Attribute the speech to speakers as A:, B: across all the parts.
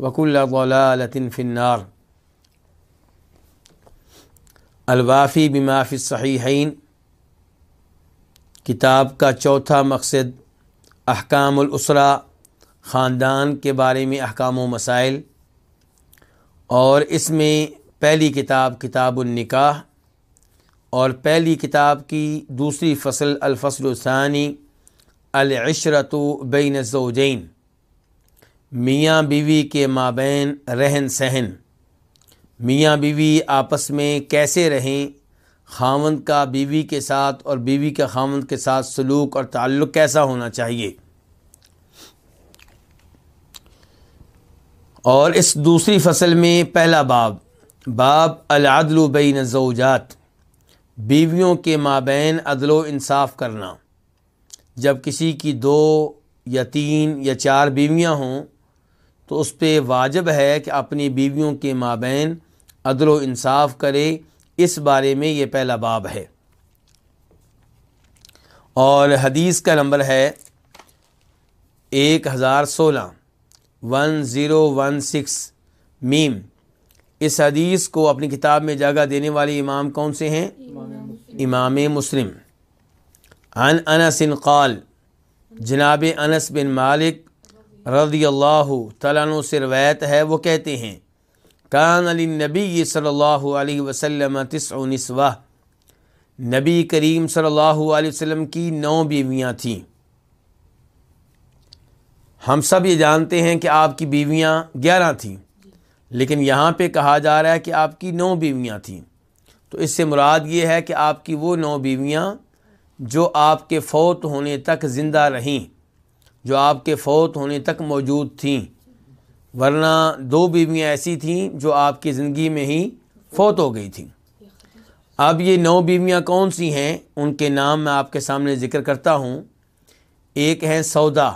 A: وکل ضلالة في النار. الوافی بمافی صحیحین کتاب کا چوتھا مقصد احکام الاسرا، خاندان کے بارے میں احکام و مسائل. اور اس میں پہلی کتاب کتاب النکاح اور پہلی کتاب کی دوسری فصل الفصل الثانی العشرت بین الزوجین. میاں بیوی کے مابین رہن سہن۔ میاں بیوی آپس میں کیسے رہیں؟ خامند کا بیوی کے ساتھ اور بیوی کا خامند کے ساتھ سلوک اور تعلق کیسا ہونا چاہیے؟ اور اس دوسری فصل میں پہلا باب باب العدل بین الزوجات۔ بیویوں کے مابین عدل و انصاف کرنا۔ جب کسی کی دو یا تین یا چار بیویاں ہوں تو اس پہ واجب ہے کہ اپنی بیویوں کے مابین عدل و انصاف کرے۔ اس بارے میں یہ پہلا باب ہے۔ اور حدیث کا نمبر ہے ایک ہزار سولہ۔ One zero one six. میم۔ اس حدیث کو اپنی کتاب میں جگہ دینے والے امام کون سے ہیں؟ امام مسلم۔ ان انس قال، جناب انس بن مالک رضی اللہ تعالیٰ سے روایت ہے، وہ کہتے ہیں، کان علی نبی صلی اللہ علیہ وسلم تس نسوہ۔ نبی کریم صلی اللہ علیہ وسلم کی نو بیویاں تھیں۔ ہم سب یہ جانتے ہیں کہ آپ کی بیویاں گیارہ تھیں، لیکن یہاں پہ کہا جا رہا ہے کہ آپ کی نو بیویاں تھیں۔ تو اس سے مراد یہ ہے کہ آپ کی وہ نو بیویاں جو آپ کے فوت ہونے تک زندہ رہیں۔ جو آپ کے فوت ہونے تک موجود تھیں۔ ورنہ دو بیویاں ایسی تھیں جو آپ کی زندگی میں ہی فوت ہو گئی تھیں۔ اب یہ نو بیویاں کون سی ہیں؟ ان کے نام میں آپ کے سامنے ذکر کرتا ہوں۔ ایک ہیں سودا،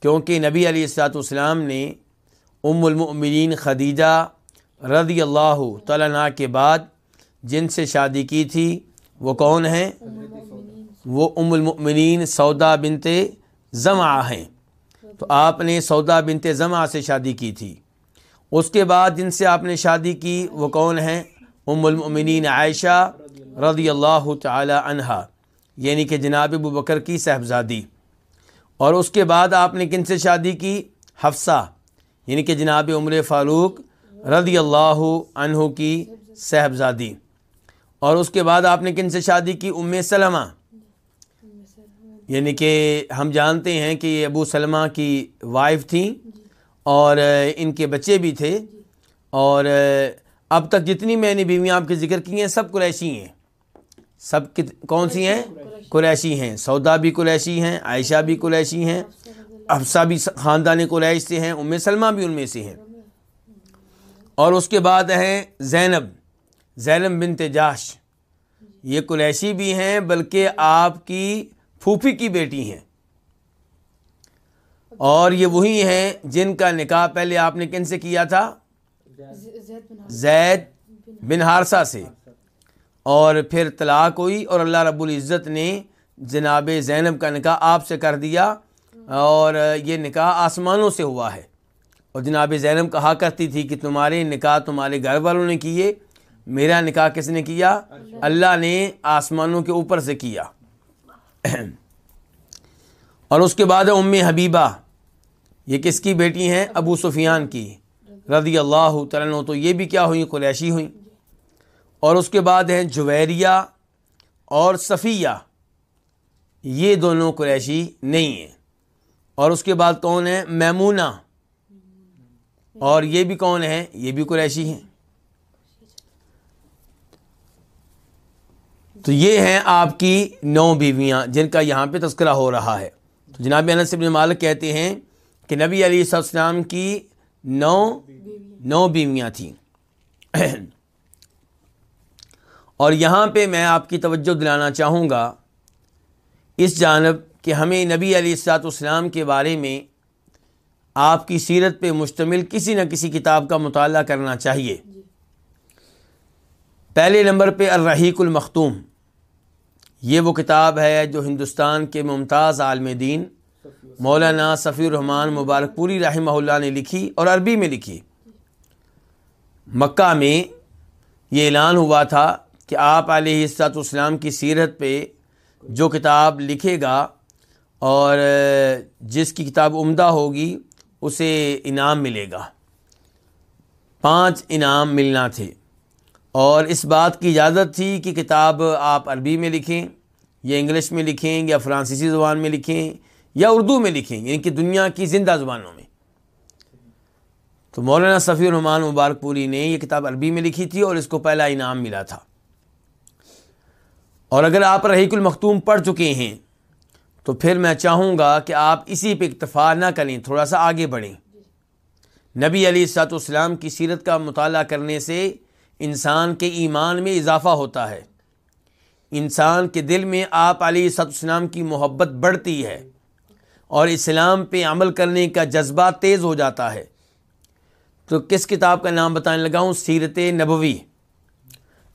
A: کیونکہ نبی علیہ السلاۃ والسلام نے ام المؤمنین خدیجہ رضی اللہ تعالیٰ کے بعد جن سے شادی کی تھی، وہ کون ہیں؟ وہ ام المؤمنین سودا بنتے زما ہیں۔ تو آپ نے سودا بنت زما سے شادی کی تھی۔ اس کے بعد جن سے آپ نے شادی کی وہ کون ہیں؟ ام المؤمنین عائشہ رضی اللہ تعالی عنہا یعنی کہ جناب ابو بکر کی صاحبزادی۔ اور اس کے بعد آپ نے کن سے شادی کی؟ حفصہ یعنی کہ جناب عمر فاروق رضی اللہ عنہ کی صاحبزادی۔ اور اس کے بعد آپ نے کن سے شادی کی؟ ام سلمہ۔ یعنی کہ ہم جانتے ہیں کہ یہ ابو سلمہ کی وائف تھیں اور ان کے بچے بھی تھے اور اب تک جتنی میں نے بیویاں آپ کے ذکر کی ہیں سب قریشی ہیں۔ سب کون سی ہیں؟ قریشی ہیں۔ سودا بھی قریشی ہیں، عائشہ بھی قریشی ہیں افسا بھی خاندان قریش سے ہیں، ام سلمہ بھی ان میں سے ہیں۔ اور اس کے بعد ہیں زینب زینب بن تجاش یہ قریشی بھی ہیں، بلکہ آپ کی پھوپھی کی بیٹی ہیں۔ اور یہ وہی ہیں جن کا نکاح پہلے آپ نے کن سے کیا تھا؟ زید بن ہارسا سے۔ اور پھر طلاق ہوئی اور اللہ رب العزت نے جناب زینب کا نکاح آپ سے کر دیا۔ اور یہ نکاح آسمانوں سے ہوا ہے۔ اور جناب زینب کہا کرتی تھی کہ تمہارے نکاح تمہارے گھر والوں نے کیے، میرا نکاح کس نے کیا؟ اللہ نے آسمانوں کے اوپر سے کیا۔ اور اس کے بعد ام حبیبہ۔ یہ کس کی بیٹی ہیں؟ ابو سفیان کی۔ رضی اللہ تعالیٰ تو یہ بھی کیا ہوئیں؟ قریشی ہوئیں۔ اور اس کے بعد ہیں جویریہ اور صفیہ۔ یہ دونوں قریشی نہیں ہیں۔ اور اس کے بعد کون ہے میمونہ۔ اور یہ بھی کون ہے یہ بھی قریشی ہیں۔ تو یہ ہیں آپ کی نو بیویاں جن کا یہاں پہ تذکرہ ہو رہا ہے۔ تو جناب انس ابن مالک کہتے ہیں کہ نبی علیہ السلام کی نو نو بیویاں تھیں۔ اور یہاں پہ میں آپ کی توجہ دلانا چاہوں گا اس جانب کہ ہمیں نبی علیہ السلاط اسلام کے بارے میں آپ کی سیرت پہ مشتمل کسی نہ کسی کتاب کا مطالعہ کرنا چاہیے۔ پہلے نمبر پہ الرحیق المختوم۔ یہ وہ کتاب ہے جو ہندوستان کے ممتاز عالم دین، مولانا صفی الرحمٰن مبارک پوری رحمہ اللہ نے لکھی اور عربی میں لکھی۔ مکہ میں یہ اعلان ہوا تھا کہ آپ علیہ السلاط اسلام کی سیرت پہ جو کتاب لکھے گا اور جس کی کتاب عمدہ ہوگی، اسے انعام ملے گا۔ پانچ انعام ملنا تھے۔ اور اس بات کی اجازت تھی کہ کتاب آپ عربی میں لکھیں یا انگلش میں لکھیں یا فرانسیسی زبان میں لکھیں یا اردو میں لکھیں یعنی کہ دنیا کی زندہ زبانوں میں۔ تو مولانا صفی الرحمان مبارک پوری نے یہ کتاب عربی میں لکھی تھی اور اس کو پہلا انعام ملا تھا۔ اور اگر آپ رحیق المختوم پڑھ چکے ہیں، تو پھر میں چاہوں گا کہ آپ اسی پہ اکتفا نہ کریں، تھوڑا سا آگے بڑھیں۔ نبی علی سات والسلام کی سیرت کا مطالعہ کرنے سے انسان کے ایمان میں اضافہ ہوتا ہے۔ انسان کے دل میں آپ علی سات السلام کی محبت بڑھتی ہے اور اسلام پہ عمل کرنے کا جذبہ تیز ہو جاتا ہے۔ تو کس کتاب کا نام بتانے لگا ہوں؟ سیرت نبوی۔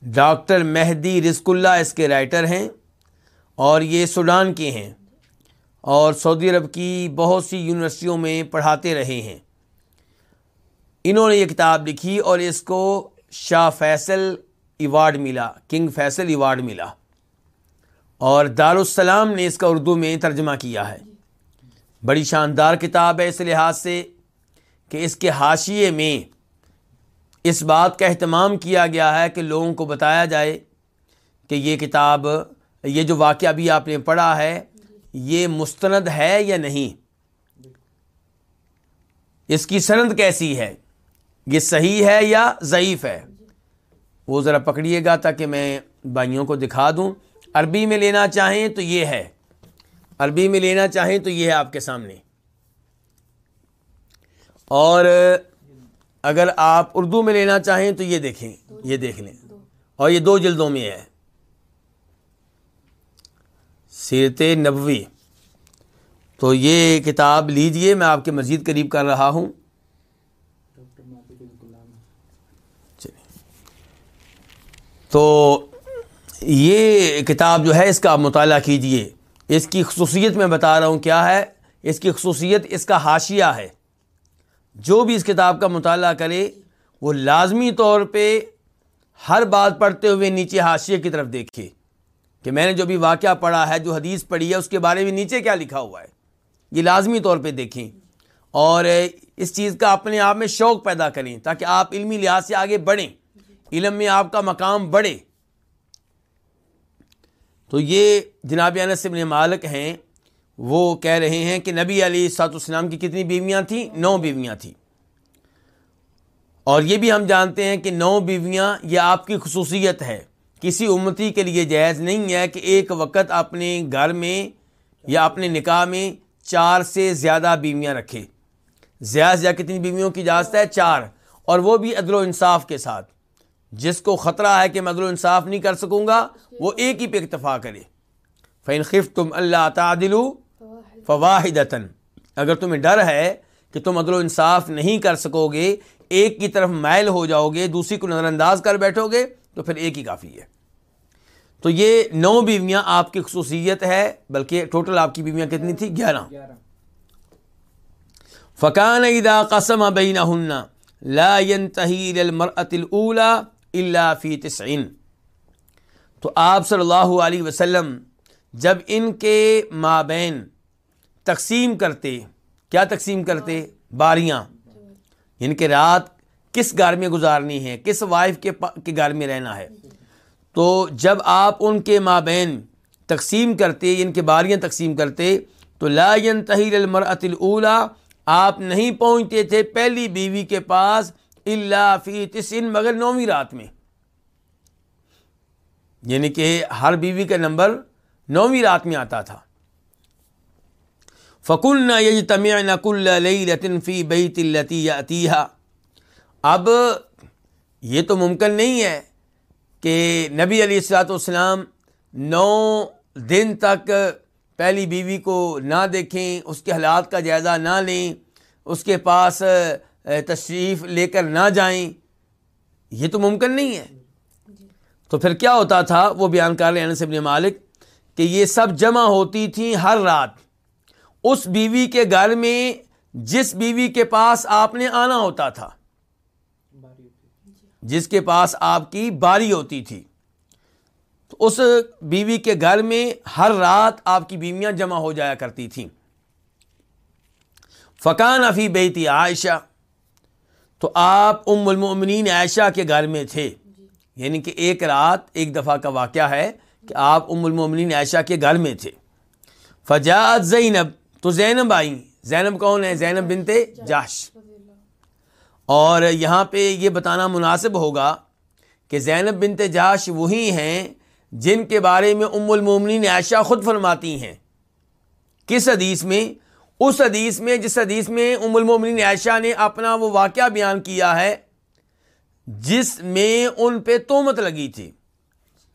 A: ڈاکٹر مہدی رزق اللہ اس کے رائٹر ہیں اور یہ سوڈان کے ہیں اور سعودی عرب کی بہت سی یونیورسٹیوں میں پڑھاتے رہے ہیں۔ انہوں نے یہ کتاب لکھی اور اس کو شاہ فیصل ایوارڈ ملا، کنگ فیصل ایوارڈ ملا۔ اور دارالسلام نے اس کا اردو میں ترجمہ کیا ہے۔ بڑی شاندار کتاب ہے اس لحاظ سے کہ اس کے حاشیے میں اس بات کا اہتمام کیا گیا ہے کہ لوگوں کو بتایا جائے کہ یہ کتاب، یہ جو واقعہ ابھی آپ نے پڑھا ہے، یہ مستند ہے یا نہیں؟ اس کی سند کیسی ہے؟ یہ صحیح ہے یا ضعیف ہے؟ وہ ذرا پکڑیے گا تاکہ میں بھائیوں کو دکھا دوں۔ عربی میں لینا چاہیں تو یہ ہے۔ عربی میں لینا چاہیں تو یہ ہے آپ کے سامنے۔ اور اگر آپ اردو میں لینا چاہیں تو یہ دیکھیں، یہ دیکھ لیں۔ اور یہ دو جلدوں میں ہے۔ سیرت نبوی۔ تو یہ کتاب لیجیے، میں آپ کے مزید قریب کر رہا ہوں۔ تو یہ کتاب جو ہے اس کا مطالعہ کیجیے۔ اس کی خصوصیت میں بتا رہا ہوں کیا ہے۔ اس کی خصوصیت اس کا حاشیہ ہے۔ جو بھی اس کتاب کا مطالعہ کرے، وہ لازمی طور پہ ہر بات پڑھتے ہوئے نیچے حاشیے کی طرف دیکھے۔ کہ میں نے جو بھی واقعہ پڑھا ہے، جو حدیث پڑھی ہے، اس کے بارے میں نیچے کیا لکھا ہوا ہے؟ یہ لازمی طور پہ دیکھیں۔ اور اس چیز کا اپنے آپ میں شوق پیدا کریں تاکہ آپ علمی لحاظ سے آگے بڑھیں۔ علم میں آپ کا مقام بڑھے۔ تو یہ جناب انس ابن مالک ہیں، وہ کہہ رہے ہیں کہ نبی علی سات السلام کی کتنی بیویاں تھیں؟ نو بیویاں تھیں۔ اور یہ بھی ہم جانتے ہیں کہ نو بیویاں یہ آپ کی خصوصیت ہے۔ کسی امتی کے لیے جائز نہیں ہے کہ ایک وقت اپنے گھر میں یا اپنے نکاح میں چار سے زیادہ بیویاں رکھے۔ زیادہ سے زیادہ کتنی بیویوں کی اجازت ہے؟ چار۔ اور وہ بھی عدل و انصاف کے ساتھ۔ جس کو خطرہ ہے کہ میں عدل انصاف نہیں کر سکوں گا، وہ ایک ہی پہ اکتفا کرے۔ فین خف تم اللہ تعدل فواہد اگر تمہیں ڈر ہے کہ تم عدل و انصاف نہیں کر سکو گے ایک کی طرف مائل ہو جاؤ گے دوسری کو نظر انداز کر بیٹھو گے تو پھر ایک ہی کافی ہے۔ تو یہ نو بیویاں آپ کی خصوصیت ہے، بلکہ ٹوٹل آپ کی بیویاں کتنی تھی؟ گیارہ۔ فقان ادا قسم بین لا ينتهي للمرأة الاولى الا في تسعين تو آپ صلی اللہ علیہ وسلم جب ان کے مابین تقسیم کرتے، کیا تقسیم کرتے؟ باریاں۔ یعنی ان کے رات کس گھر میں گزارنی ہے، کس وائف کے گھر میں رہنا ہے۔ تو جب آپ ان کے مابین تقسیم کرتے یعنی ان کے باریاں تقسیم کرتے، تو لا ينتهي للمرأة الاولى آپ نہیں پہنچتے تھے پہلی بیوی کے پاس اللہ فی تسن مگر نویں رات میں۔ یعنی کہ ہر بیوی کا نمبر نویں رات میں آتا تھا۔ فکل نہ یج تمع نقل لطن فی بئی تلتی یا اب یہ تو ممکن نہیں ہے کہ نبی علیہ السلاۃ والسلام نو دن تک پہلی بیوی کو نہ دیکھیں، اس کے حالات کا جائزہ نہ لیں، اس کے پاس تشریف لے کر نہ جائیں، یہ تو ممکن نہیں ہے۔ تو پھر کیا ہوتا تھا، وہ بیان کر رہے ہیں ابن مالک، کہ یہ سب جمع ہوتی تھیں ہر رات۔ اس بیوی کے گھر میں جس بیوی کے پاس آپ نے آنا ہوتا تھا، جس کے پاس آپ کی باری ہوتی تھی۔ تو اس بیوی کے گھر میں ہر رات آپ کی بیویاں جمع ہو جایا کرتی تھیں۔ فقان افی بیتی عائشہ تو آپ ام المؤمنین عائشہ کے گھر میں تھے۔ یعنی کہ ایک رات ایک دفعہ کا واقعہ ہے کہ آپ ام المؤمنین عائشہ کے گھر میں تھے۔ فجاعت زینب تو زینب آئیں۔ زینب کون ہے؟ زینب بنتے جاش اور یہاں پہ یہ بتانا مناسب ہوگا کہ زینب بنت جاش وہی ہیں جن کے بارے میں ام المومنین عائشہ خود فرماتی ہیں۔ کس حدیث میں؟ اس حدیث میں جس حدیث میں ام المومنین عائشہ نے اپنا وہ واقعہ بیان کیا ہے، جس میں ان پہ تومت لگی تھی۔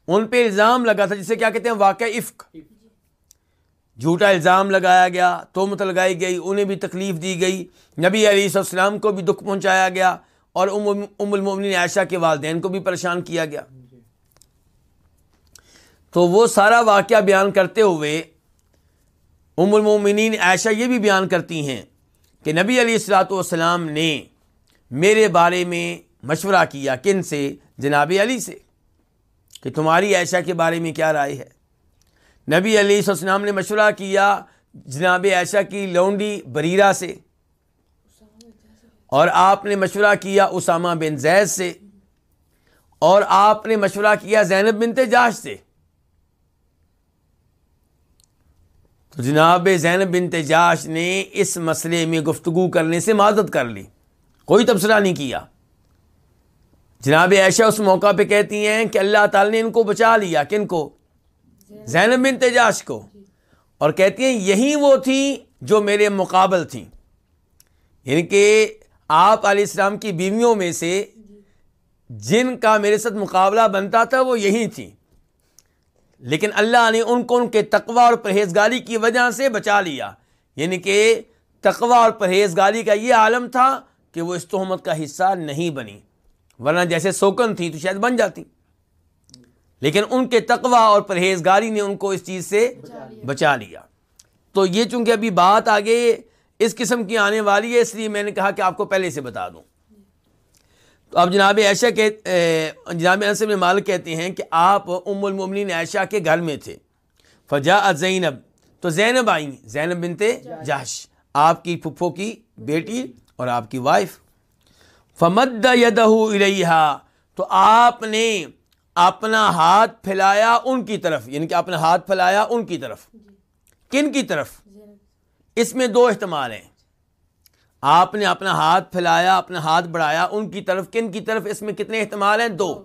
A: ان پہ الزام لگا تھا، جسے کیا کہتے ہیں؟ واقعہ افق جھوٹا الزام لگایا گیا، تومت لگائی گئی، انہیں بھی تکلیف دی گئی۔ نبی علیہ السلام کو بھی دکھ پہنچایا گیا اور ام المومنین عائشہ کے والدین کو بھی پریشان کیا گیا۔ تو وہ سارا واقعہ بیان کرتے ہوئے ام المومنین عائشہ یہ بھی بیان کرتی ہیں کہ نبی علیہ السلاۃ والسلام نے میرے بارے میں مشورہ کیا کن سے؟ جناب علی سے کہ تمہاری عائشہ کے بارے میں کیا رائے ہے؟ نبی علیہ السلام نے مشورہ کیا جناب عائشہ کی لونڈی بریرہ سے اور آپ نے مشورہ کیا اسامہ بن زید سے اور آپ نے مشورہ کیا زینب بن تجاش سے۔ تو جناب زینب بن تجاش نے اس مسئلے میں گفتگو کرنے سے معذت کر لی۔ کوئی تبصرہ نہیں کیا۔ جناب عائشہ اس موقع پہ کہتی ہیں کہ اللہ تعالی نے ان کو بچا لیا۔ کن کو؟ زینب بن تجاش کو۔ اور کہتی ہیں یہی وہ تھیں جو میرے مقابل تھیں یعنی کہ آپ علیہ السلام کی بیویوں میں سے جن کا میرے ساتھ مقابلہ بنتا تھا وہ یہی تھیں لیکن اللہ نے ان کو ان کے تقوی اور پرہیزگاری کی وجہ سے بچا لیا۔ یعنی کہ تقوی اور پرہیزگاری کا یہ عالم تھا کہ وہ اس تہمت کا حصہ نہیں بنی۔ ورنہ جیسے سوکن تھی تو شاید بن جاتی۔ لیکن ان کے تقوی اور پرہیزگاری نے ان کو اس چیز سے بچا لیا۔ تو یہ چونکہ ابھی بات آگے اس قسم کی آنے والی ہے، اس لیے میں نے کہا کہ آپ کو پہلے سے بتا دوں۔ تو اب جناب عائشہ کے جناب میں مالک کہتے ہیں کہ آپ ام المومنین عائشہ کے گھر میں تھے۔ فجا زینب تو زینب آئیں۔ زینب بنتے جاش آپ کی پھپھو کی بیٹی اور آپ کی وائف۔ فمد یدہ الیہا تو آپ نے اپنا ہاتھ پھیلایا ان کی طرف یعنی کہ اپنا ہاتھ پھیلایا ان کی طرف۔ کن کی طرف؟ اس میں دو احتمال ہیں۔ آپ نے اپنا ہاتھ پھیلایا، اپنا ہاتھ بڑھایا، ان کی طرف کن کی طرف، اس میں کتنے احتمال ہیں؟ دو۔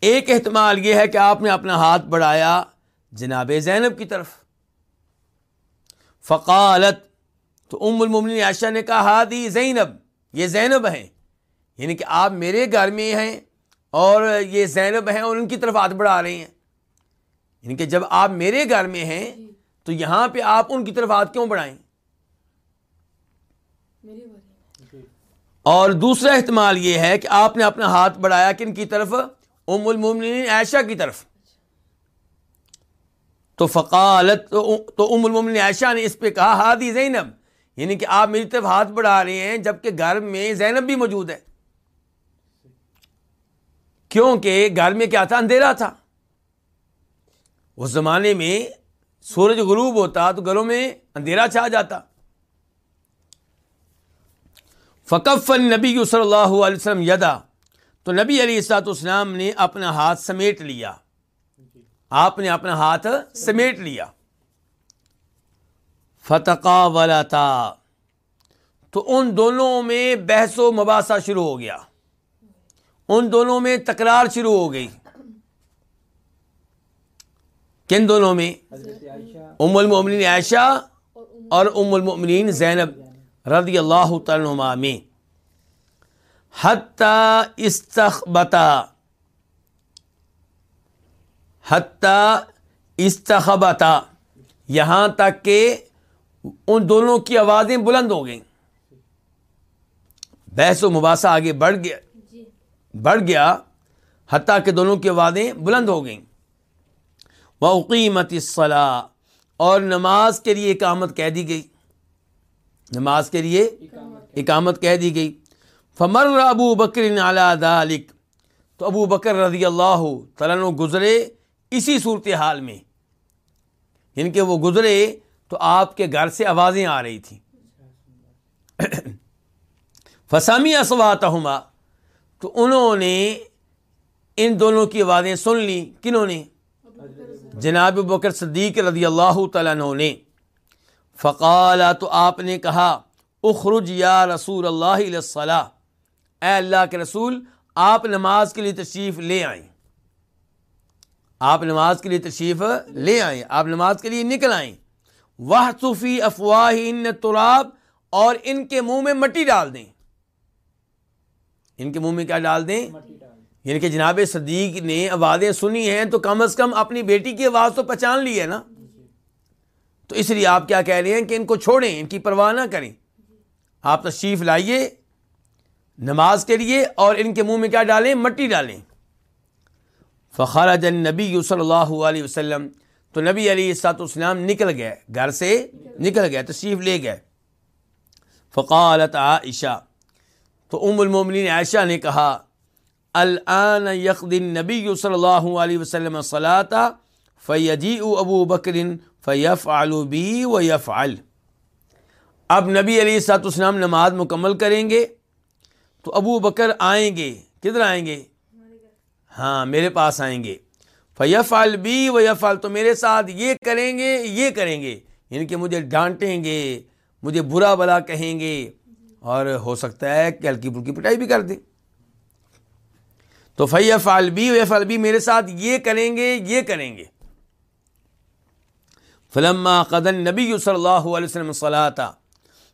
A: ایک احتمال یہ ہے کہ آپ نے اپنا ہاتھ بڑھایا جناب زینب کی طرف۔ فقالت، تو ام المن عائشہ نے کہا، ہادی زینب، یہ زینب ہیں۔ یعنی کہ آپ میرے گھر میں ہیں اور یہ زینب ہیں اور ان کی طرف ہاتھ بڑھا رہے ہیں۔ یعنی کہ جب آپ میرے گھر میں ہیں، تو یہاں پہ آپ ان کی طرف ہاتھ کیوں بڑھائیں؟ اور دوسرا احتمال یہ ہے کہ آپ نے اپنا ہاتھ بڑھایا کن کی طرف؟ ام المومنین عائشہ کی طرف۔ تو فقالت تو ام المومن عائشہ نے اس پہ کہا ہادی زینب یعنی کہ آپ میری طرف ہاتھ بڑھا رہے ہیں جبکہ گھر میں زینب بھی موجود ہے۔ کیونکہ گھر میں کیا تھا؟ اندھیرا تھا۔ اس زمانے میں سورج غروب ہوتا تو گھروں میں اندھیرا چھا جاتا۔ فقف نبی صلی اللہ علیہ وسلم یدا تو نبی علی السلاط اسلام نے اپنا ہاتھ سمیٹ لیا۔ آپ نے اپنا ہاتھ سمیٹ لیا۔ فتقا والا تھا تو ان دونوں میں بحث و مباحثہ شروع ہو گیا۔ ان دونوں میں تکرار شروع ہو گئی۔ کن دونوں میں؟ ام المؤمنین عائشہ اور ام المؤمنین زینب۔ رضی اللہ تعالیٰ میں حتی استخبتا حتی استخبتا یہاں تک کہ ان دونوں کی آوازیں بلند ہو گئیں۔ بحث و مباحثہ آگے بڑھ گیا۔ بڑھ گیا حتیٰ کہ دونوں کی آوازیں بلند ہو گئیں۔ وہ عقیمت اصلاح اور نماز کے لیے اقامت کہہ دی گئی نماز کے لیے اقامت کہہ دی گئی۔ فمر ابو بکر ذالک تو ابو بکر رضی اللہ تعالیٰ گزرے اسی صورت حال میں۔ یعنی کہ وہ گزرے تو آپ کے گھر سے آوازیں آ رہی تھیں۔ فسامی اسوات تو انہوں نے ان دونوں کی آوازیں سن لی کنہوں نے؟ جناب بکر صدیق رضی اللہ تعالیٰ نے۔ فقالا تو آپ نے کہا، اخرج یا رسول اللہ علیہ اے اللہ کے رسول، آپ نماز کے لیے تشریف لے آئیں۔ آپ نماز کے لیے تشریف لے آئیں۔ آپ نماز کے لیے نکل آئیں۔ وہ صوفی افواہ ان تراب اور ان کے منہ میں مٹی ڈال دیں۔ ان کے منہ میں کیا ڈال دیں؟ یعنی کہ جناب صدیق نے آوازیں سنی ہیں، تو کم از کم اپنی بیٹی کی آواز تو پہچان لی ہے نا۔ تو اس لیے آپ کیا کہہ رہے ہیں کہ ان کو چھوڑیں، ان کی پرواہ نہ کریں۔ آپ تشریف لائیے نماز کے لیے اور ان کے منہ میں کیا ڈالیں؟ مٹی ڈالیں۔ فخر جن نبی صلی اللہ علیہ وسلم، تو نبی علی سات اسلام نکل گئے، گھر سے نکل گئے، تشریف لے گئے۔ فقالت عائشہ، تو ام المومنین عائشہ نے کہا، الان یقدن نبی صلی اللہ علیہ وسلم صلاح فیجی ابو بکرن فیف بی و یف اب نبی علی سات اسلام نماز مکمل کریں گے تو ابو بکر آئیں گے۔ کدھر آئیں گے؟ ہاں میرے پاس آئیں گے۔ فیف بی و یف تو میرے ساتھ یہ کریں گے، یہ کریں گے۔ یعنی کہ مجھے ڈانٹیں گے، مجھے برا بلا کہیں گے۔ اور ہو سکتا ہے کہ ہلکی پھلکی پٹائی بھی کر دیں۔ تو فیف بی و یف بی، میرے ساتھ یہ کریں گے، یہ کریں گے۔ فلما قدن نبی صلی اللہ علیہ وسلم صلاح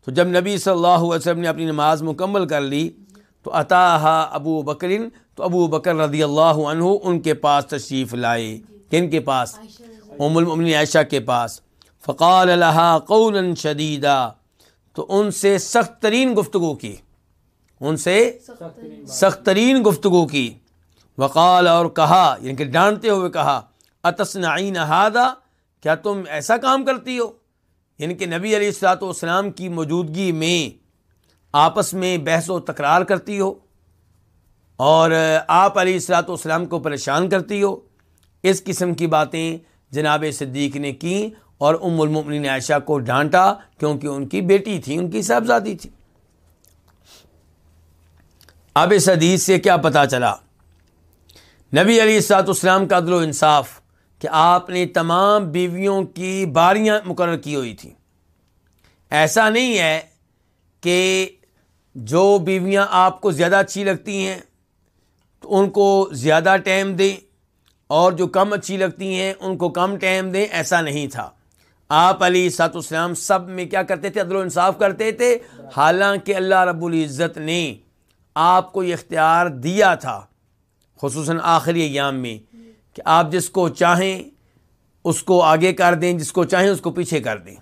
A: تو جب نبی صلی اللہ علیہ وسلم نے اپنی نماز مکمل کر لی، تو عطا ابو بکرین تو ابو بکر رضی اللہ عنہ ان کے پاس تشریف لائے۔ کن کے پاس؟ ام المؤمنین عائشہ کے پاس۔ فقال لها قولا شدیدا، تو ان سے سخت ترین گفتگو کی۔ ان سے سخت ترین گفتگو کی۔ وقال اور کہا یعنی کہ ڈانٹتے ہوئے کہا اتسنعین هذا کیا تم ایسا کام کرتی ہو؟ یعنی کہ نبی علیہ السلاۃ والسلام کی موجودگی میں آپس میں بحث و تکرار کرتی ہو اور آپ علیہ السلاۃ والسلام کو پریشان کرتی ہو؟ اس قسم کی باتیں جناب صدیق نے کیں اور ام المؤمنین عائشہ کو ڈانٹا کیونکہ ان کی بیٹی تھی، ان کی صاحبزادی تھی۔ اب اس حدیث سے کیا پتہ چلا؟ نبی علی السلاط اسلام کا عدل و انصاف کہ آپ نے تمام بیویوں کی باریاں مقرر کی ہوئی تھیں۔ ایسا نہیں ہے کہ جو بیویاں آپ کو زیادہ اچھی لگتی ہیں، تو ان کو زیادہ ٹائم دیں اور جو کم اچھی لگتی ہیں، ان کو کم ٹائم دیں۔ ایسا نہیں تھا۔ آپ علی سات اسلام سب میں کیا کرتے تھے؟ عدل و انصاف کرتے تھے۔ حالانکہ اللہ رب العزت نے آپ کو یہ اختیار دیا تھا، خصوصاً آخری ایام میں کہ آپ جس کو چاہیں اس کو آگے کر دیں، جس کو چاہیں اس کو پیچھے کر دیں۔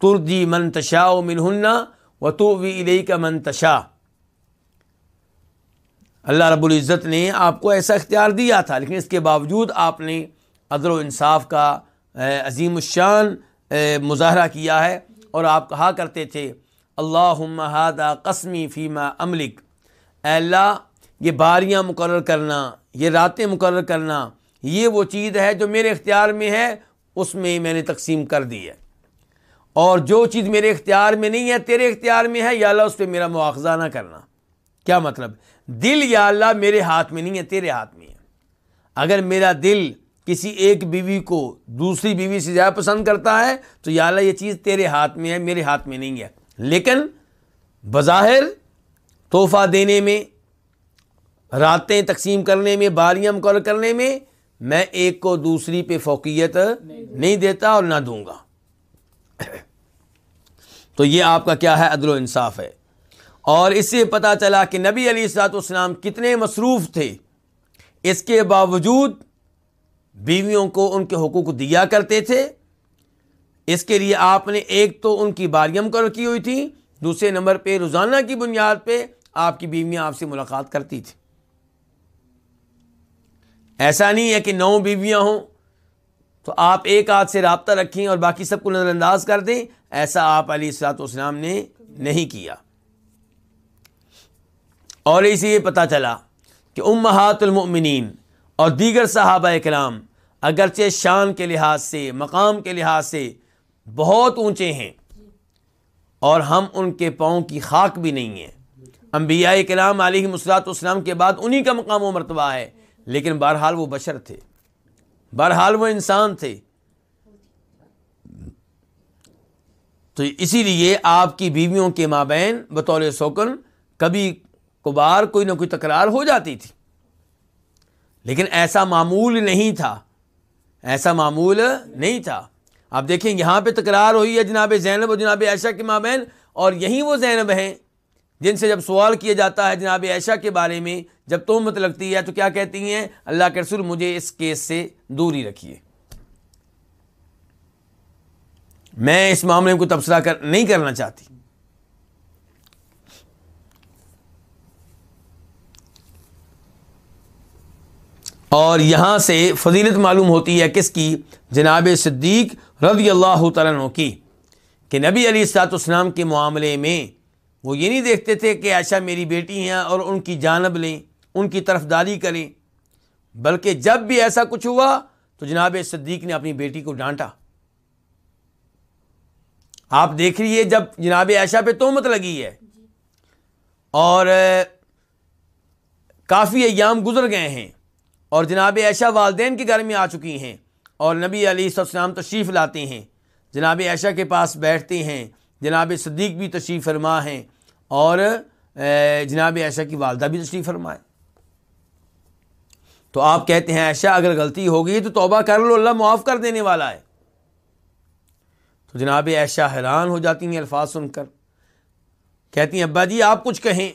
A: تردی منتشا و منہنا و تو وی کا منتشا اللہ رب العزت نے آپ کو ایسا اختیار دیا تھا، لیکن اس کے باوجود آپ نے عدل و انصاف کا عظیم الشان مظاہرہ کیا ہے اور آپ کہا کرتے تھے اللہ ہادہ قسمی فیمہ املک اے اللہ، یہ باریاں مقرر کرنا، یہ راتیں مقرر کرنا یہ وہ چیز ہے جو میرے اختیار میں ہے، اس میں میں نے تقسیم کر دی ہے۔ اور جو چیز میرے اختیار میں نہیں ہے، تیرے اختیار میں ہے، یا اللہ اس پہ میرا مواخذہ نہ کرنا۔ کیا مطلب؟ دل یا اللہ میرے ہاتھ میں نہیں ہے، تیرے ہاتھ میں ہے۔ اگر میرا دل کسی ایک بیوی کو دوسری بیوی سے زیادہ پسند کرتا ہے، تو یا اللہ یہ چیز تیرے ہاتھ میں ہے، میرے ہاتھ میں نہیں ہے۔ لیکن بظاہر تحفہ دینے میں، راتیں تقسیم کرنے میں، باریاں مقرر کرنے میں میں ایک کو دوسری پہ فوقیت نہیں دیتا اور نہ دوں گا۔ تو یہ آپ کا کیا ہے؟ عدل و انصاف ہے۔ اور اس سے پتہ چلا کہ نبی علی سات اسلام کتنے مصروف تھے۔ اس کے باوجود بیویوں کو ان کے حقوق دیا کرتے تھے۔ اس کے لیے آپ نے ایک تو ان کی باریاں مقرر کی ہوئی تھی دوسرے نمبر پہ روزانہ کی بنیاد پہ آپ کی بیویاں آپ سے ملاقات کرتی تھی ایسا نہیں ہے کہ نو بیویاں ہوں۔ تو آپ ایک ہاتھ سے رابطہ رکھیں اور باقی سب کو نظر انداز کر دیں۔ ایسا آپ علی السلاط اسلام نے نہیں کیا۔ اور اسی یہ پتہ چلا کہ امہات المؤمنین اور دیگر صحابہ کرام اگرچہ شان کے لحاظ سے، مقام کے لحاظ سے بہت اونچے ہیں، اور ہم ان کے پاؤں کی خاک بھی نہیں ہیں۔ انبیاء کلام علیہ مسلاط اسلام کے بعد انہی کا مقام و مرتبہ ہے۔ لیکن بہرحال وہ بشر تھے۔ بہرحال وہ انسان تھے۔ تو اسی لیے آپ کی بیویوں کے مابین بطور سوکن کبھی کبار کوئی نہ کوئی تکرار ہو جاتی تھی۔ لیکن ایسا معمول نہیں تھا۔ ایسا معمول نہیں تھا۔ آپ دیکھیں یہاں پہ تکرار ہوئی ہے جناب زینب اور جناب عائشہ کے مابین اور یہیں وہ زینب ہیں۔ جن سے جب سوال کیا جاتا ہے جناب عائشہ کے بارے میں، جب تہمت لگتی ہے تو کیا کہتی ہیں؟ اللہ کے رسول، مجھے اس کیس سے دوری رکھیے۔ میں اس معاملے کو تبصرہ کر، نہیں کرنا چاہتی۔ اور یہاں سے فضیلت معلوم ہوتی ہے کس کی؟ جناب صدیق رضی اللہ تعالیٰ کی۔ کہ نبی علی سات اسلام کے معاملے میں وہ یہ نہیں دیکھتے تھے کہ ایسا میری بیٹی ہیں اور ان کی جانب لیں، ان کی طرف داری کریں۔ بلکہ جب بھی ایسا کچھ ہوا تو جناب صدیق نے اپنی بیٹی کو ڈانٹا۔ آپ دیکھ لیے جب جناب ایشا پہ تومت لگی ہے۔ اور کافی ایام گزر گئے ہیں اور جناب عائشہ والدین کے گھر میں آ چکی ہیں اور نبی علی السلام تشریف لاتے ہیں۔ جناب عائشہ کے پاس بیٹھتے ہیں۔ جناب صدیق بھی تشریف فرما ہیں اور جناب عائشہ کی والدہ بھی تشریف فرمائے۔ تو آپ کہتے ہیں، عائشہ، اگر غلطی ہوگی تو توبہ کر لو، اللہ معاف کر دینے والا ہے۔ تو جناب عائشہ حیران ہو جاتی ہیں، الفاظ سن کر۔ کہتی ہیں، ابا جی آپ کچھ کہیں۔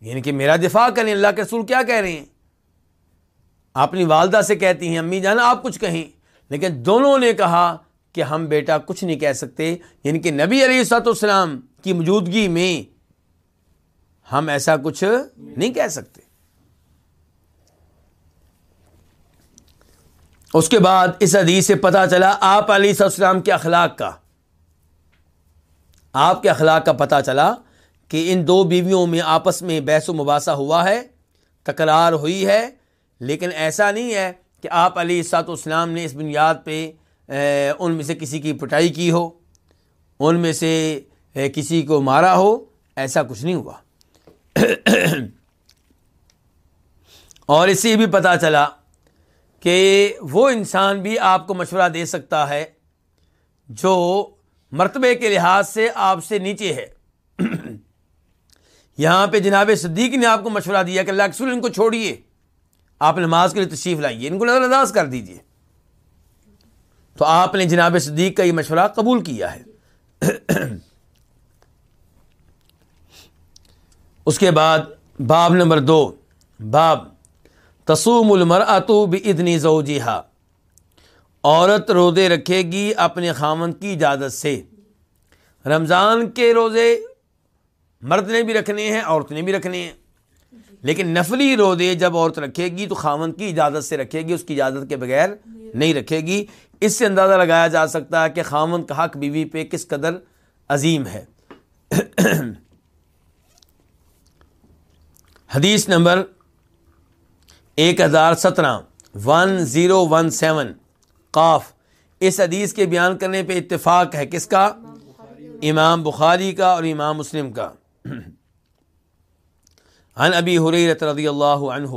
A: یعنی کہ میرا دفاع کریں، اللہ کے رسول کیا کہہ رہے ہیں؟ اپنی والدہ سے کہتی ہیں، امی جانا، آپ کچھ کہیں۔ لیکن دونوں نے کہا کہ ہم بیٹا کچھ نہیں کہہ سکتے یعنی کہ نبی علیہ سات والسلام کی موجودگی میں ہم ایسا کچھ نہیں کہہ سکتے۔ اس کے بعد اس حدیث سے پتا چلا آپ علیہ السلام کے اخلاق کا۔ آپ کے اخلاق کا پتہ چلا کہ ان دو بیویوں میں آپس میں بحث و مباحثہ ہوا ہے، تکرار ہوئی ہے، لیکن ایسا نہیں ہے کہ آپ علی سات اسلام نے اس بنیاد پہ ان میں سے کسی کی پٹائی کی ہو، ان میں سے کسی کو مارا ہو، ایسا کچھ نہیں ہوا۔ اور اس سے بھی پتہ چلا کہ وہ انسان بھی آپ کو مشورہ دے سکتا ہے جو مرتبے کے لحاظ سے آپ سے نیچے ہے۔ یہاں پہ جناب صدیق نے آپ کو مشورہ دیا کہ اللہ کے ان کو چھوڑیے، آپ نماز کے لیے تشریف لائیے، ان کو نظر انداز کر دیجیے۔ تو آپ نے جناب صدیق کا یہ مشورہ قبول کیا ہے۔ اس کے بعد باب نمبر دو، باب تسوم المر اتو بھی اتنی عورت روزے رکھے گی اپنے خامن کی اجازت سے۔ رمضان کے روزے مرد نے بھی رکھنے ہیں، عورت نے بھی رکھنے ہیں۔ لیکن نفلی روزے جب عورت رکھے گی تو خامن کی اجازت سے رکھے گی، اس کی اجازت کے بغیر نہیں رکھے گی۔ اس سے اندازہ لگایا جا سکتا ہے کہ خامن کا حق بیوی پہ کس قدر عظیم ہے۔ حدیث نمبر ایک ہزار سترہ ون زیرو ون سیون قاف۔ اس حدیث کے بیان کرنے پہ اتفاق ہے کس کا؟ امام بخاری کا اور امام مسلم کا۔ عن ابی حریرت رضی اللہ عنہ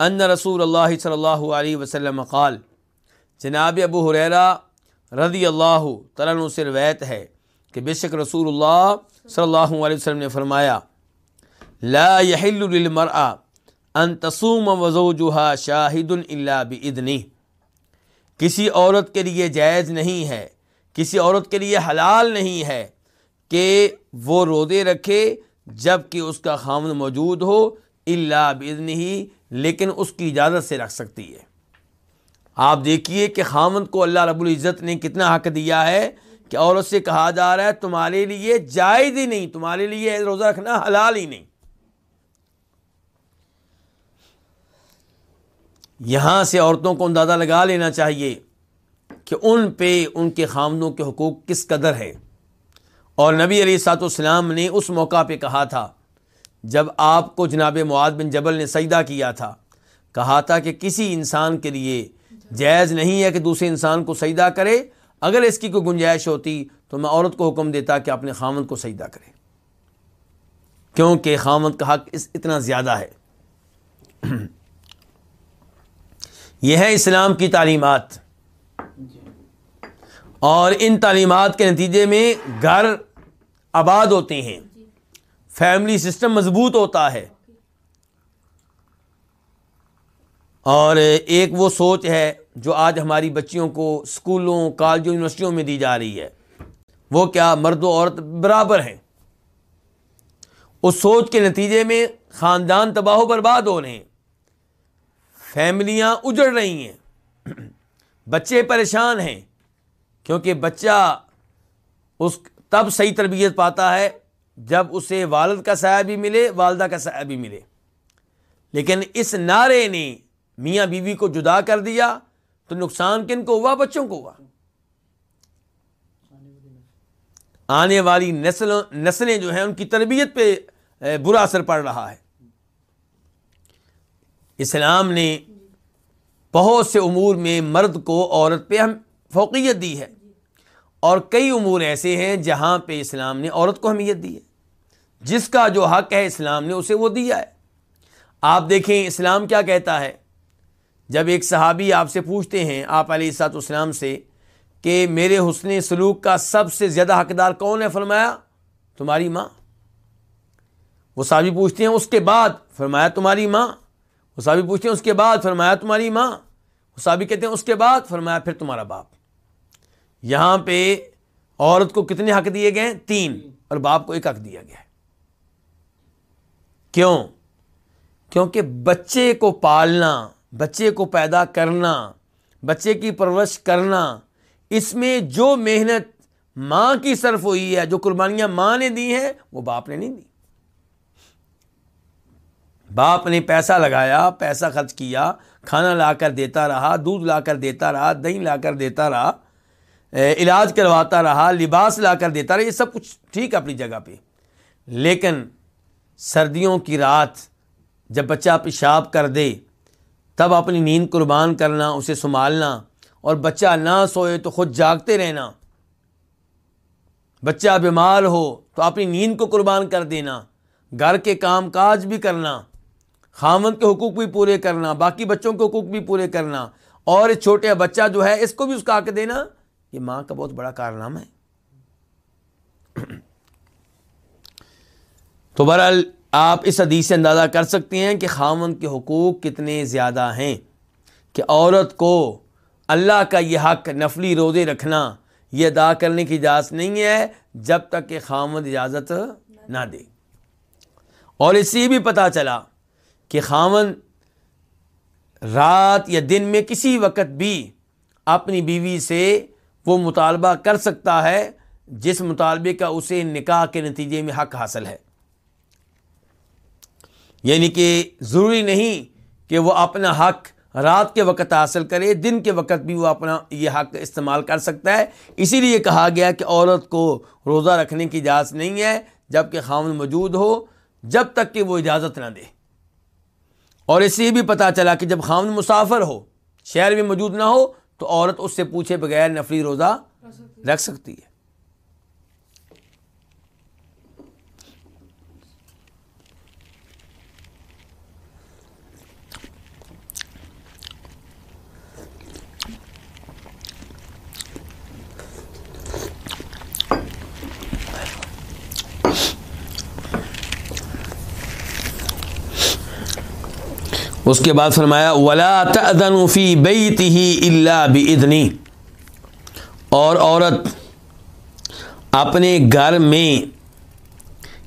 A: ان رسول اللہ صلی اللہ علیہ وسلم قال جناب ابو حریرہ رضی اللہ تعالیٰ سے روایت ہے کہ بے شک رسول اللہ صلی اللہ علیہ وسلم نے فرمایا، لا يحل للمرأة ان تصوم وزوجها شاہد الا باذنه کسی عورت کے لیے جائز نہیں ہے، کسی عورت کے لیے حلال نہیں ہے کہ وہ رودے رکھے جبکہ اس کا خامن موجود ہو اللہ بزن ہی لیکن اس کی اجازت سے رکھ سکتی ہے۔ آپ دیکھیے کہ خامن کو اللہ رب العزت نے کتنا حق دیا ہے کہ عورت سے کہا جا رہا ہے، تمہارے لیے جائز ہی نہیں، تمہارے لیے روزہ رکھنا حلال ہی نہیں۔ یہاں سے عورتوں کو اندازہ لگا لینا چاہیے کہ ان پہ ان کے خامدوں کے حقوق کس قدر ہے اور نبی علی سات السلام نے اس موقع پہ کہا تھا، جب آپ کو جناب معاد بن جبل نے سجدہ کیا تھا، کہا تھا کہ کسی انسان کے لیے جائز نہیں ہے کہ دوسرے انسان کو سجدہ کرے، اگر اس کی کوئی گنجائش ہوتی تو میں عورت کو حکم دیتا کہ اپنے خامند کو سجدہ کرے۔ کیونکہ خامند کا حق اس اتنا زیادہ ہے۔ یہ ہے اسلام کی تعلیمات۔ اور ان تعلیمات کے نتیجے میں گھر آباد ہوتے ہیں۔ فیملی سسٹم مضبوط ہوتا ہے۔ اور ایک وہ سوچ ہے جو آج ہماری بچیوں کو اسکولوں کالجوں، یونیورسٹیوں میں دی جا رہی ہے۔ وہ کیا مرد و عورت برابر ہیں؟ اس سوچ کے نتیجے میں خاندان تباہ و برباد ہو رہے ہیں۔ فیملیاں اجڑ رہی ہیں۔ بچے پریشان ہیں۔ کیونکہ بچہ اس تب صحیح تربیت پاتا ہے جب اسے والد کا سایہ بھی ملے، والدہ کا سایہ بھی ملے۔ لیکن اس نعرے نے میاں بیوی کو جدا کر دیا تو نقصان کن کو ہوا بچوں کو ہوا؟ آنے والی نسل نسلیں جو ہیں ان کی تربیت پہ برا اثر پڑ رہا ہے۔ اسلام نے بہت سے امور میں مرد کو عورت پہ ہم فوقیت دی ہے۔ اور کئی امور ایسے ہیں جہاں پہ اسلام نے عورت کو اہمیت دی ہے۔ جس کا جو حق ہے اسلام نے اسے وہ دیا ہے۔ آپ دیکھیں اسلام کیا کہتا ہے؟ جب ایک صحابی آپ سے پوچھتے ہیں، آپ علیہ سات اسلام سے کہ میرے حسن سلوک کا سب سے زیادہ حقدار کون ہے؟ فرمایا، تمہاری ماں۔ وہ صحابی پوچھتے ہیں، اس کے بعد؟ فرمایا، تمہاری ماں۔ وہ صحابی پوچھتے ہیں، اس کے بعد؟ فرمایا، تمہاری ماں۔ وہ صحابی کہتے ہیں، اس کے بعد؟ فرمایا، پھر تمہارا باپ۔ یہاں پہ عورت کو کتنے حق دیے گئے؟ تین۔ اور باپ کو ایک حق دیا گیا ہے۔ کیوں؟ کیونکہ بچے کو پالنا بچے کو پیدا کرنا، بچے کی پرورش کرنا، اس میں جو محنت ماں کی صرف ہوئی ہے، جو قربانیاں ماں نے دی ہیں، وہ باپ نے نہیں دی۔ باپ نے پیسہ لگایا، پیسہ خرچ کیا، کھانا لا کر دیتا رہا، دودھ لا کر دیتا رہا، دہی لا کر دیتا رہا علاج کرواتا رہا، لباس لا کر دیتا رہا، یہ سب کچھ ٹھیک اپنی جگہ پہ۔ لیکن سردیوں کی رات جب بچہ پیشاب کر دے تب اپنی نیند قربان کرنا، اسے سنبھالنا اور بچہ نہ سوئے تو خود جاگتے رہنا۔ بچہ بیمار ہو تو اپنی نیند کو قربان کر دینا، گھر کے کام کاج بھی کرنا خامن کے حقوق بھی پورے کرنا، باقی بچوں کے حقوق بھی پورے کرنا۔ اور چھوٹے بچہ جو ہے، اس کو بھی اس کا حق دینا، یہ ماں کا بہت بڑا کارنامہ ہے۔ تو بہرحال آپ اس حدیث سے اندازہ کر سکتے ہیں کہ خامن کے حقوق کتنے زیادہ ہیں کہ عورت کو اللہ کا یہ حق نفلی روزے رکھنا یہ ادا کرنے کی اجازت نہیں ہے جب تک کہ خامد اجازت نہ دے۔ اور اس سے بھی پتہ چلا کہ خامن رات یا دن میں کسی وقت بھی اپنی بیوی سے وہ مطالبہ کر سکتا ہے جس مطالبے کا اسے نکاح کے نتیجے میں حق حاصل ہے۔ یعنی کہ ضروری نہیں کہ وہ اپنا حق رات کے وقت حاصل کرے دن کے وقت بھی وہ اپنا یہ حق استعمال کر سکتا ہے۔ اسی لیے کہا گیا کہ عورت کو روزہ رکھنے کی اجازت نہیں ہے جبکہ خامن موجود ہو جب تک کہ وہ اجازت نہ دے۔ اور اس سے بھی پتہ چلا کہ جب خامن مسافر ہو شہر میں موجود نہ ہو تو عورت اس سے پوچھے بغیر نفری روزہ رکھ سکتی ہے۔ اس کے بعد فرمایا، ولا تأذن فی بیتہ الا باذنی اور عورت اپنے گھر میں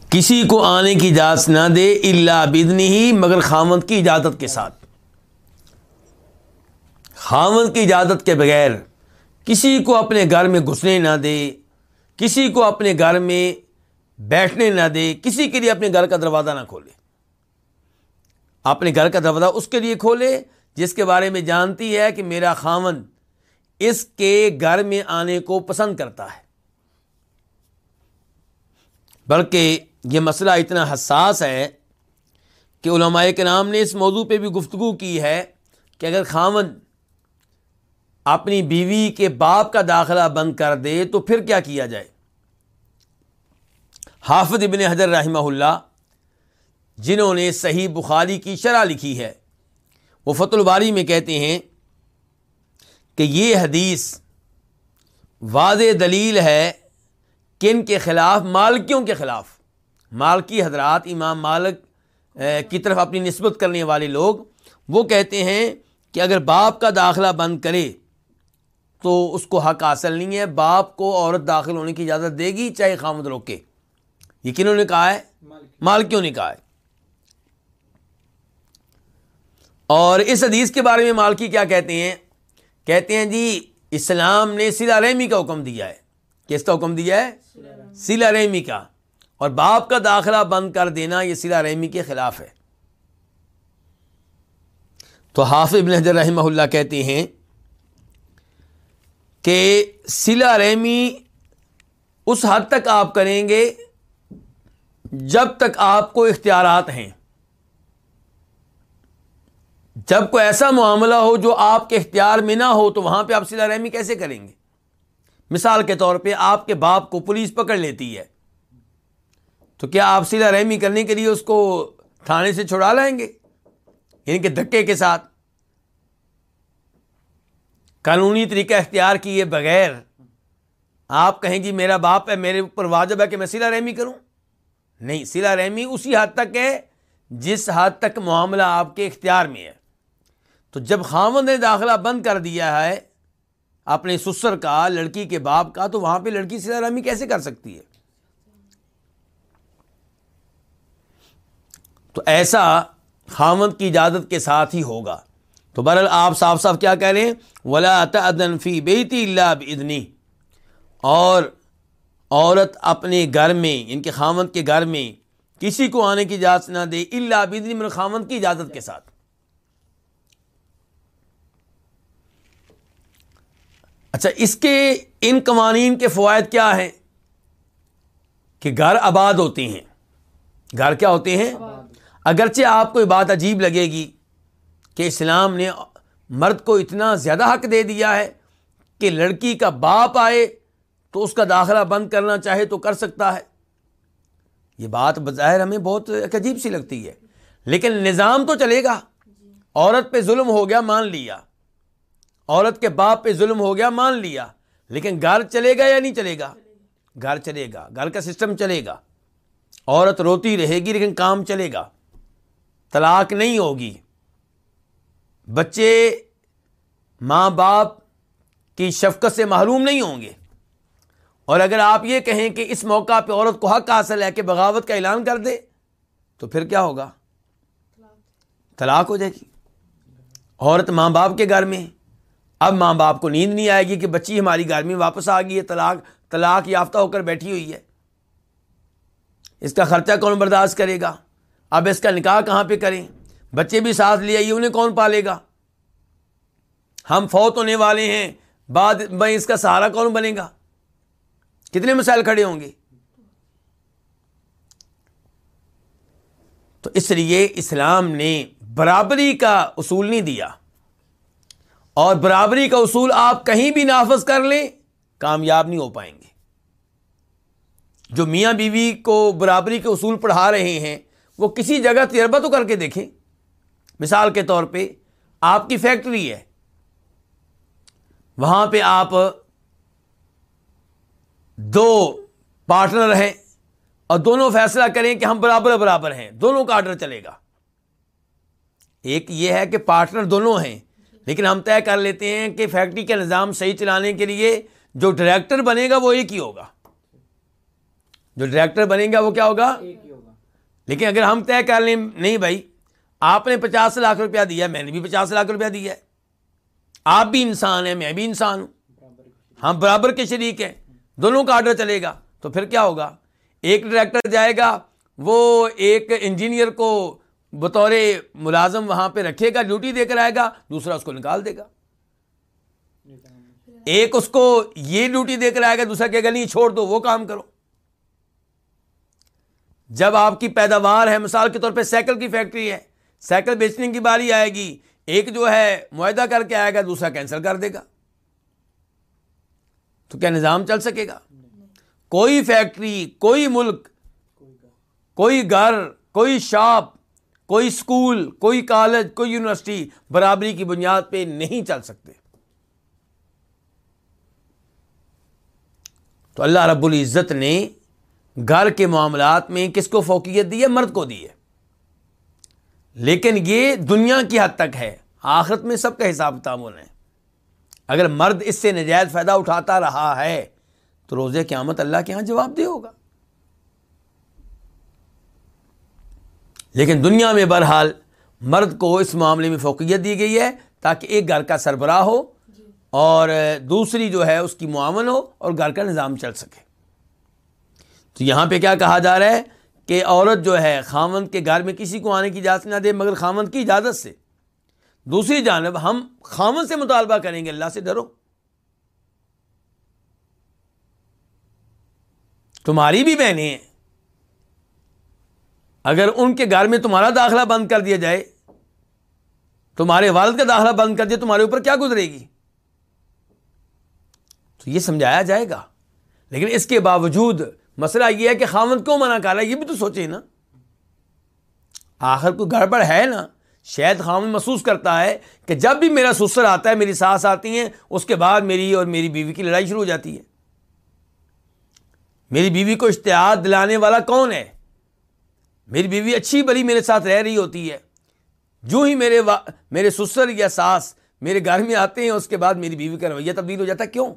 A: کسی کو آنے کی اجازت نہ دے اللہ بدنی ہی مگر خامد کی اجازت کے ساتھ۔ خامد کی اجازت کے بغیر کسی کو اپنے گھر میں گھسنے نہ دے، کسی کو اپنے گھر میں بیٹھنے نہ دے، کسی کے لیے اپنے گھر کا دروازہ نہ کھولے۔ اپنے گھر کا دروازہ اس کے لیے کھولے، جس کے بارے میں جانتی ہے کہ میرا خامن اس کے گھر میں آنے کو پسند کرتا ہے۔ بلکہ یہ مسئلہ اتنا حساس ہے کہ علماء کے نام نے اس موضوع پہ بھی گفتگو کی ہے کہ اگر خامن اپنی بیوی کے باپ کا داخلہ بند کر دے تو پھر کیا کیا جائے۔ حافظ ابن حضر رحمہ اللہ جنہوں نے صحیح بخاری کی شرح لکھی ہے۔ وہ فت الباری میں کہتے ہیں کہ یہ حدیث واضح دلیل ہے کن کے خلاف، مالکیوں کے خلاف۔ مالکی حضرات، امام مالک کی طرف اپنی نسبت کرنے والے لوگ وہ کہتے ہیں کہ اگر باپ کا داخلہ بند کرے تو اس کو حق حاصل نہیں ہے، باپ کو عورت داخل ہونے کی اجازت دے گی چاہے خامد روکے یہ کنہوں نے کہا ہے؟ مالکیوں نے کہا ہے۔ اور اس حدیث کے بارے میں مالکی کیا کہتے ہیں؟ کہتے ہیں جی اسلام نے سلا رحمی کا حکم دیا ہے۔ کس کا حکم دیا ہے؟ سلا رحمی کا۔ اور باپ کا داخلہ بند کر دینا یہ سلا رحمی کے خلاف ہے۔ تو حافظ ابن حجر رحمہ اللہ کہتے ہیں کہ سلا رحمی اس حد تک آپ کریں گے جب تک آپ کو اختیارات ہیں۔ جب کوئی ایسا معاملہ ہو جو آپ کے اختیار میں نہ ہو تو وہاں پہ آپ سلا رحمی کیسے کریں گے؟ مثال کے طور پہ آپ کے باپ کو پولیس پکڑ لیتی ہے۔ تو کیا آپ سلا رحمی کرنے کے لیے اس کو تھانے سے چھڑا لائیں گے؟ یعنی کہ دھکے کے ساتھ۔ قانونی طریقہ اختیار کیے بغیر آپ کہیں جی میرا باپ ہے، میرے اوپر واجب ہے کہ میں سلا رحمی کروں؟ نہیں، سلا رحمی اسی حد تک ہے جس حد تک معاملہ آپ کے اختیار میں ہے۔ تو جب خامد نے داخلہ بند کر دیا ہے اپنے سسر کا، لڑکی کے باپ کا، تو وہاں پہ لڑکی سے رحمی کیسے کر سکتی ہے؟ تو ایسا خامد کی اجازت کے ساتھ ہی ہوگا۔ تو برل آپ صاف صاف کیا کہہ رہے ہیں؟ ولا فی بیتی اللہ ادنی اور عورت اپنے گھر میں یعنی ان کے خامد کے گھر میں کسی کو آنے کی اجازت نہ دے اللہ بدنی من خامد کی اجازت کے ساتھ۔ اچھا اس کے، ان قوانین کے فوائد کیا ہیں؟ کہ گھر آباد ہوتے ہیں۔ گھر کیا ہوتے ہیں؟ اگرچہ آپ کو یہ بات عجیب لگے گی کہ اسلام نے مرد کو اتنا زیادہ حق دے دیا ہے کہ لڑکی کا باپ آئے تو اس کا داخلہ بند کرنا چاہے تو کر سکتا ہے۔ یہ بات بظاہر ہمیں بہت عجیب سی لگتی ہے۔ لیکن نظام تو چلے گا۔ عورت پہ ظلم ہو گیا، مان لیا۔ عورت کے باپ پہ ظلم ہو گیا، مان لیا۔ لیکن گھر چلے گا یا نہیں چلے گا؟ گھر چلے گا۔ گھر کا سسٹم چلے گا۔ عورت روتی رہے گی، لیکن کام چلے گا۔ طلاق نہیں ہوگی۔ بچے ماں باپ کی شفقت سے محروم نہیں ہوں گے۔ اور اگر آپ یہ کہیں کہ اس موقع پہ عورت کو حق حاصل ہے کہ بغاوت کا اعلان کر دے، تو پھر کیا ہوگا؟ طلاق ہو جائے گی۔ عورت ماں باپ کے گھر میں اب ماں باپ کو نیند نہیں آئے گی کہ بچی ہماری گھر میں واپس آ گئی ہے، طلاق طلاق یافتہ ہو کر بیٹھی ہوئی ہے۔ اس کا خرچہ کون برداشت کرے گا؟ اب اس کا نکاح کہاں پہ کریں؟ بچے بھی ساتھ لے آئیے، انہیں کون پالے گا؟ ہم فوت ہونے والے ہیں، بعد میں اس کا سہارا کون بنے گا؟ کتنے مسائل کھڑے ہوں گے؟ تو اس لیے اسلام نے برابری کا اصول نہیں دیا۔ اور برابری کا اصول آپ کہیں بھی نافذ کر لیں، کامیاب نہیں ہو پائیں گے۔ جو میاں بیوی کو برابری کے اصول پڑھا رہے ہیں، وہ کسی جگہ تجربہ تو کر کے دیکھیں۔ مثال کے طور پہ، آپ کی فیکٹری ہے۔ وہاں پہ آپ دو پارٹنر ہیں اور دونوں فیصلہ کریں کہ ہم برابر برابر ہیں، دونوں کا آرڈر چلے گا۔ ایک یہ ہے کہ پارٹنر دونوں ہیں لیکن ہم طے کر لیتے ہیں کہ فیکٹری کا نظام صحیح چلانے کے لیے جو ڈائریکٹر بنے گا وہ ایک ہی ہوگا۔ جو ڈائریکٹر بنے گا وہ کیا ہوگا۔ لیکن اگر ہم طے کر لیں نہیں بھائی آپ نے پچاس لاکھ روپیہ دیا میں نے بھی پچاس لاکھ روپیہ دیا ہے۔ آپ بھی انسان ہیں میں بھی انسان ہوں۔ ہم برابر کے شریک ہیں دونوں کا آرڈر چلے گا۔ تو پھر کیا ہوگا؟ ایک ڈائریکٹر جائے گا وہ ایک انجینئر کو بطور ملازم وہاں پہ رکھے گا، ڈیوٹی دے کر آئے گا، دوسرا اس کو نکال دے گا۔ ایک اس کو یہ ڈیوٹی دے کر آئے گا، دوسرا کہے گا، نہیں، چھوڑ دو، وہ کام کرو۔ جب آپ کی پیداوار ہے، مثال کے طور پہ سائیکل کی فیکٹری ہے، سائیکل بیچنے کی باری آئے گی، ایک جو ہے معاہدہ کر کے آئے گا، دوسرا کینسل کر دے گا۔ تو کیا نظام چل سکے گا؟ کوئی فیکٹری، کوئی ملک، کوئی گھر، کوئی شاپ کوئی اسکول کوئی کالج، کوئی یونیورسٹی برابری کی بنیاد پہ نہیں چل سکتے۔ تو اللہ رب العزت نے گھر کے معاملات میں کس کو فوقیت دی ہے؟ مرد کو دی ہے۔ لیکن یہ دنیا کی حد تک ہے، آخرت میں سب کا حساب کتاب ہونا ہے اگر مرد اس سے نجائز فائدہ اٹھاتا رہا ہے، تو روز قیامت اللہ کے یہاں جواب دے ہوگا۔ لیکن دنیا میں بہرحال مرد کو اس معاملے میں فوقیت دی گئی ہے تاکہ ایک گھر کا سربراہ ہو اور دوسری جو ہے اس کی معاون ہو اور گھر کا نظام چل سکے۔ تو یہاں پہ کیا کہا جا رہا ہے کہ عورت جو ہے خامند کے گھر میں کسی کو آنے کی اجازت نہ دے مگر خامند کی اجازت سے۔ دوسری جانب ہم خامند سے مطالبہ کریں گے، اللہ سے ڈرو۔ تمہاری بھی بہنیں ہیں۔ اگر ان کے گھر میں تمہارا داخلہ بند کر دیا جائے، تمہارے والد کا داخلہ بند کر دیا، تمہارے اوپر کیا گزرے گی؟ تو یہ سمجھایا جائے گا۔ لیکن اس کے باوجود مسئلہ یہ ہے کہ خامد کیوں منع کر رہا ہے؟ یہ بھی تو سوچے نا۔ آخر کوئی گڑبڑ ہے نا؟ شاید خامد محسوس کرتا ہے کہ جب بھی میرا سسر آتا ہے، میری ساس آتی ہیں، اس کے بعد میری اور میری بیوی کی لڑائی شروع ہو جاتی ہے۔ میری بیوی کو اشتہار دلانے والا کون ہے؟ میری بیوی اچھی بڑی میرے ساتھ رہ رہی ہوتی ہے۔ جو ہی میرے میرے سسر یا ساس میرے گھر میں آتے ہیں، اس کے بعد میری بیوی کا رویہ تبدیل ہو جاتا ہے۔ کیوں؟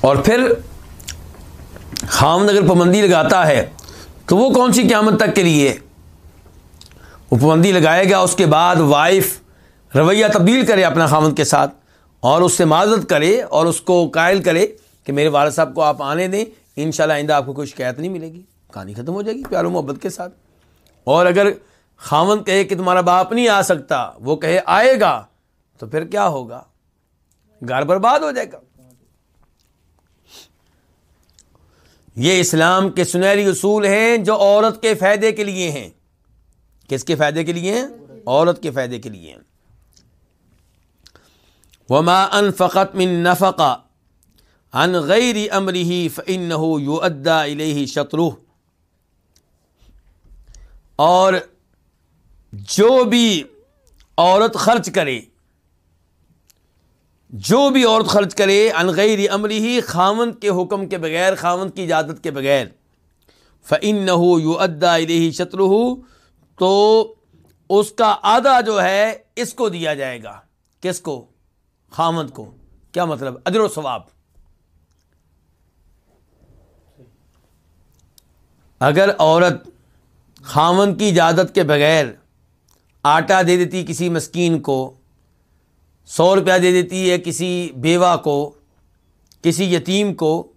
A: اور پھر خامد اگر پابندی لگاتا ہے، تو وہ کون سی قیامت تک کے لیے؟ وہ پابندی لگائے گا، اس کے بعد وائف رویہ تبدیل کرے اپنا خامد کے ساتھ اور اس سے معذرت کرے اور اس کو قائل کرے کہ میرے والد صاحب کو آپ آنے دیں ان شاء اللہ آئندہ آپ کو کوئی شکایت نہیں ملے گی۔ کہانی ختم ہو جائے گی، پیار و محبت کے ساتھ۔ اور اگر خامد کہے کہ تمہارا باپ نہیں آ سکتا، وہ کہے آئے گا، تو پھر کیا ہوگا؟ گھر برباد ہو جائے گا۔ یہ اسلام کے سنہری اصول ہیں جو عورت کے فائدے کے لیے ہیں۔ کس کے فائدے کے لیے ہیں؟ عورت کے فائدے کے لیے ہیں۔ وما ان فقط من نفقا ان غیر امری فن یو ادا الہ اور جو بھی عورت خرچ کرے جو بھی عورت خرچ کرے انغیر عمری ہی خامن کے حکم کے بغیر خامن کی اجازت کے بغیر فعن نہ ہو یو ادا ادی شتر ہو تو اس کا آدھا جو ہے، اس کو دیا جائے گا۔ کس کو؟ خامد کو۔ کیا مطلب؟ ادر و ثواب۔ اگر عورت خامن کی اجازت کے بغیر آٹا دے دیتی کسی مسکین کو سو روپیہ دے دیتی ہے کسی بیوہ کو، کسی یتیم کو،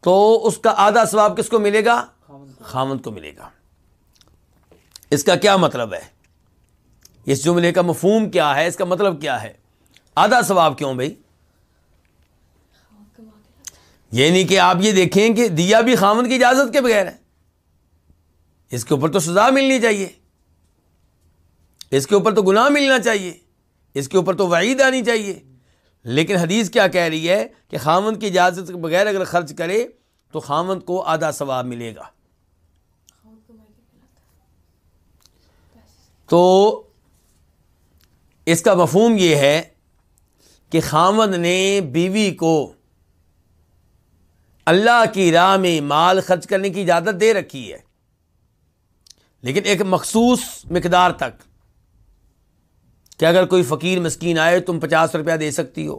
A: تو اس کا آدھا ثواب کس کو ملے گا؟ خامند کو ملے گا۔ اس کا کیا مطلب ہے؟ اس جملے کا مفہوم کیا ہے؟ اس کا مطلب کیا ہے؟ آدھا ثواب کیوں بھائی؟ یعنی کہ آپ یہ دیکھیں کہ دیا بھی خامد کی اجازت کے بغیر ہے۔ اس کے اوپر تو سزا ملنی چاہیے۔ اس کے اوپر تو گناہ ملنا چاہیے۔ اس کے اوپر تو وعید آنی چاہیے۔ لیکن حدیث کیا کہہ رہی ہے کہ خامند کی اجازت کے بغیر اگر خرچ کرے تو خامند کو آدھا ثواب ملے گا۔ تو اس کا مفہوم یہ ہے کہ خامد نے بیوی کو اللہ کی راہ میں مال خرچ کرنے کی اجازت دے رکھی ہے، لیکن ایک مخصوص مقدار تک۔ کہ اگر کوئی فقیر مسکین آئے تم پچاس روپیہ دے سکتی ہو،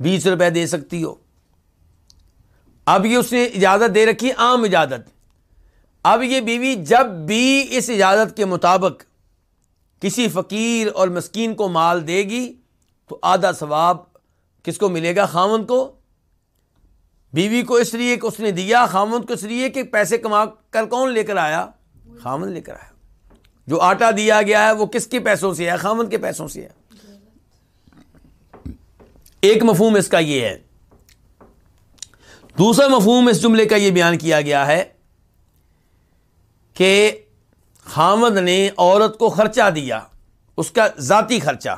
A: بیس روپے دے سکتی ہو۔ اب یہ اس نے اجازت دے رکھی، عام اجازت۔ اب یہ بیوی جب بھی اس اجازت کے مطابق کسی فقیر اور مسکین کو مال دے گی، تو آدھا ثواب کس کو ملے گا؟ خامن کو۔ بیوی کو اس لیے کہ اس نے دیا خامن کو اس لیے کہ پیسے کما کر کون لے کر آیا؟ خامن لے کر آیا۔ جو آٹا دیا گیا ہے وہ کس کے پیسوں سے ہے؟ خامن کے پیسوں سے ہے۔ ایک مفہوم اس کا یہ ہے۔ دوسرا مفہوم اس جملے کا یہ بیان کیا گیا ہے کہ خامد نے عورت کو خرچہ دیا، اس کا ذاتی خرچہ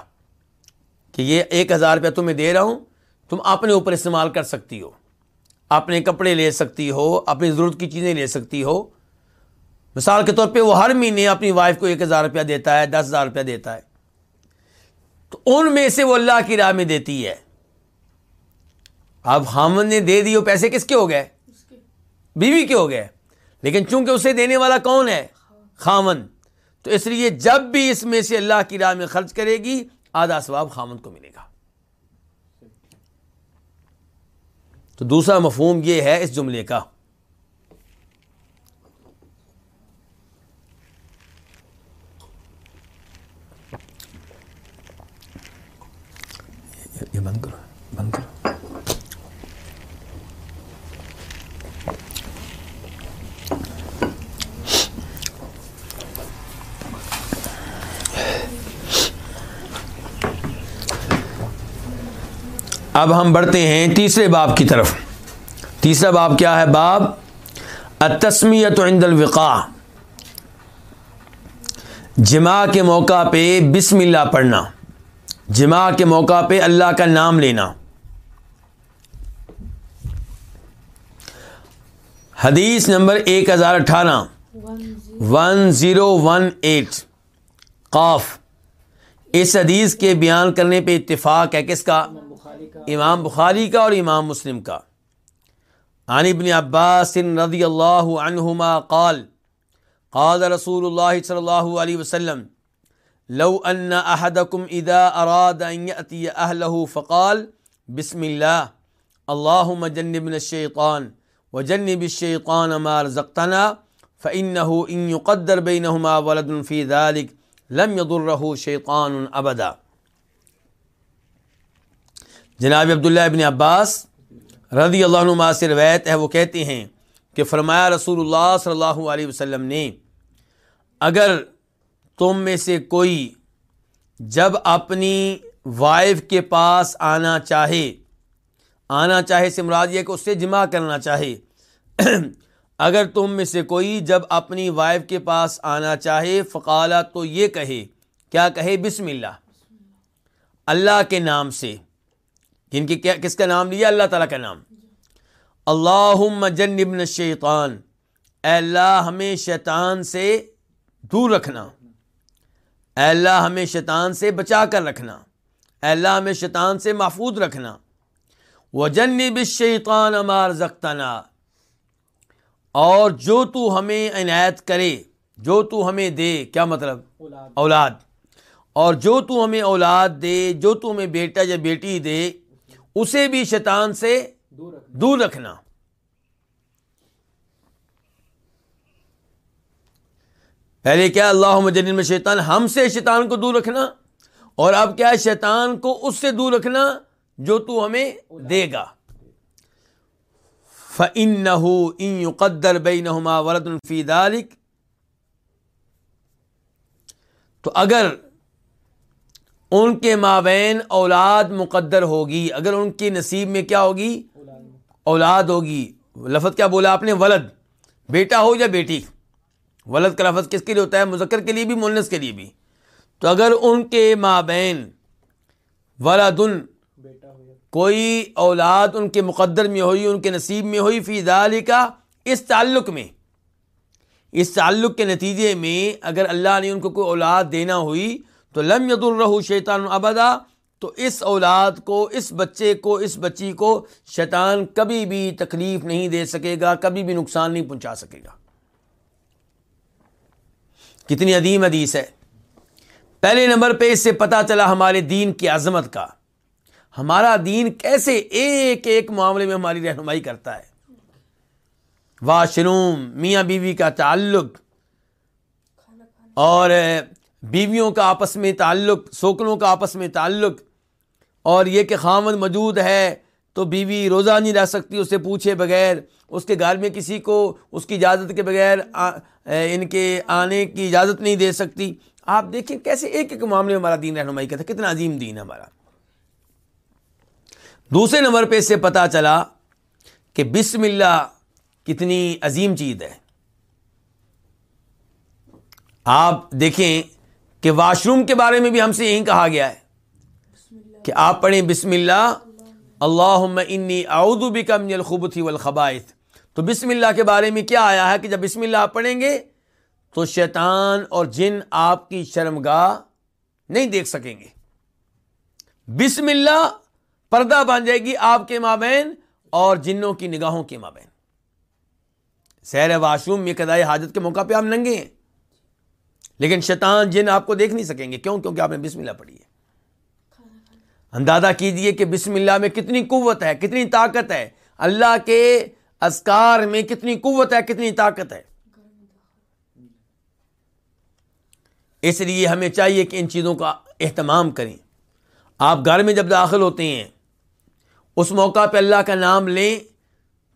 A: کہ یہ ایک ہزار روپیہ تمہیں دے رہا ہوں، تم اپنے اوپر استعمال کر سکتی ہو، اپنے کپڑے لے سکتی ہو، اپنی ضرورت کی چیزیں لے سکتی ہو مثال کے طور پہ وہ ہر مہینے اپنی وائف کو ایک ہزار روپیہ دیتا ہے، دس ہزار روپیہ دیتا ہے۔ تو ان میں سے وہ اللہ کی راہ میں دیتی ہے۔ اب خامن نے دے دی وہ پیسے کس کے ہو گئے؟ بیوی کے ہو گئے۔ لیکن چونکہ اسے دینے والا کون ہے؟ خامن۔ تو اس لیے جب بھی اس میں سے اللہ کی راہ میں خرچ کرے گی، آدھا ثواب خامن کو ملے گا۔ تو دوسرا مفہوم یہ ہے اس جملے کا۔ اب ہم بڑھتے ہیں تیسرے باب کی طرف۔ تیسرا باب کیا ہے؟ باب التسمیت عند الوقاع۔ جمع کے موقع پہ بسم اللہ پڑھنا۔ جمع کے موقع پہ اللہ کا نام لینا۔ حدیث نمبر ایک ہزار اٹھارہ۔ One zero one eight. قاف۔ اس حدیث کے بیان کرنے پہ اتفاق ہے کس کا؟ امام بخاری کا اور امام مسلم کا۔ عن ابن عباس رضی اللہ عنہما قال قال رسول اللہ صلی اللہ علیہ وسلم، لو ان احدکم اذا اراد ان یأتی اہلہ فقال، بسم اللہ، اللہم جنبنا الشیطان وجنب الشیطان ما رزقتنا فإنه إن يقدر بينهما ولد في ذلك لم يضره شيطان أبدا جناب عبداللہ ابن عباس رضی اللہ عنہ سے روایت ہے، وہ کہتے ہیں کہ فرمایا رسول اللہ صلی اللہ علیہ وسلم نے، اگر تم میں سے کوئی جب اپنی وائف کے پاس آنا چاہے آنا چاہے سے مراد یہ کہ اس سے جمع کرنا چاہے، اگر تم میں سے کوئی جب اپنی وائف کے پاس آنا چاہے فقالہ تو یہ کہے، کیا کہے؟ بسم اللہ۔ اللہ کے نام سے۔ جن کی کیا کس کا نام لیا؟ اللہ تعالیٰ کا نام۔ اللہ جنبن شیطان اے اللہ، ہمیں شیطان سے دور رکھنا۔ اے اللہ، ہمیں شیطان سے بچا کر رکھنا۔ اے اللہ، ہمیں شیطان سے محفوظ رکھنا۔ وہ جنب شیطان امار زختانہ اور جو تو ہمیں عنایت کرے، جو تو ہمیں دے، کیا مطلب؟ اولاد اولاد۔ اور جو تو ہمیں اولاد دے، جو تو ہمیں بیٹا یا بیٹی دے اسے بھی شیطان سے دور رکھنا۔ پہلے کیا اللہ مجن میں شیطان ہم سے شیطان کو دور رکھنا؟ اور اب کیا شیطان کو اس سے دور رکھنا جو تو ہمیں دے گا؟ فن نہ قدر بئی نہما ورد الفی دالک تو اگر ان کے مابین اولاد مقدر ہوگی۔ اگر ان کے نصیب میں کیا ہوگی؟ اولاد ہوگی۔ لفظ کیا بولا آپ نے؟ ولد۔ بیٹا ہو یا بیٹی؟ ولد کا لفظ کس کے لیے ہوتا ہے؟ مذکر کے لیے بھی مونس کے لیے بھی۔ تو اگر ان کے مابین ولادن کوئی اولاد ان کے مقدر میں ہوئی، ان کے نصیب میں ہوئی، فی دال کا اس تعلق میں۔ اس تعلق کے نتیجے میں اگر اللہ نے ان کو کوئی اولاد دینا ہوئی تو لم ید الرح شیطان ابدا، تو اس اولاد کو، اس بچے کو، اس بچی کو شیطان کبھی بھی تکلیف نہیں دے سکے گا، کبھی بھی نقصان نہیں پہنچا سکے گا۔ کتنی عظیم حدیث ہے۔ پہلے نمبر پہ اس سے پتا چلا ہمارے دین کی عظمت کا۔ ہمارا دین کیسے ایک ایک معاملے میں ہماری رہنمائی کرتا ہے۔ واشروم، میاں بیوی کا تعلق۔ اور بیویوں کا آپس میں تعلق سوکنوں کا آپس میں تعلق، اور یہ کہ خامد موجود ہے تو بیوی روزہ نہیں رہ سکتی اسے پوچھے بغیر، اس کے گھر میں کسی کو اس کی اجازت کے بغیر ان کے آنے کی اجازت نہیں دے سکتی۔ آپ دیکھیں کیسے ایک ایک معاملے میں ہمارا دین رہنمائی کرتا ہے، کتنا عظیم دین ہے ہمارا۔ دوسرے نمبر پہ اس سے پتا چلا کہ بسم اللہ کتنی عظیم چیز ہے۔ آپ دیکھیں کہ واش روم کے بارے میں بھی ہم سے یہی کہا گیا ہے کہ آپ پڑھیں بسم اللہ اللہ انی اعوذ بک من الخبث والخبائث۔ تو بسم اللہ کے بارے میں کیا آیا ہے کہ جب بسم اللہ آپ پڑھیں گے تو شیطان اور جن آپ کی شرمگاہ نہیں دیکھ سکیں گے۔ بسم اللہ پردہ بن جائے گی آپ کے مابین اور جنوں کی نگاہوں کے مابین۔ سیر واش روم میں کدائی حاجت کے موقع پہ آپ ننگے ہیں۔ لیکن شیطان جن آپ کو دیکھ نہیں سکیں گے، کیوں؟ کیونکہ آپ نے بسم اللہ پڑھی ہے۔ اندازہ کیجیے کہ بسم اللہ میں کتنی قوت ہے، کتنی طاقت ہے۔ اللہ کے اسکار میں کتنی قوت ہے، کتنی طاقت ہے۔ اس لیے ہمیں چاہیے کہ ان چیزوں کا اہتمام کریں۔ آپ گھر میں جب داخل ہوتے ہیں، اس موقع پہ اللہ کا نام لیں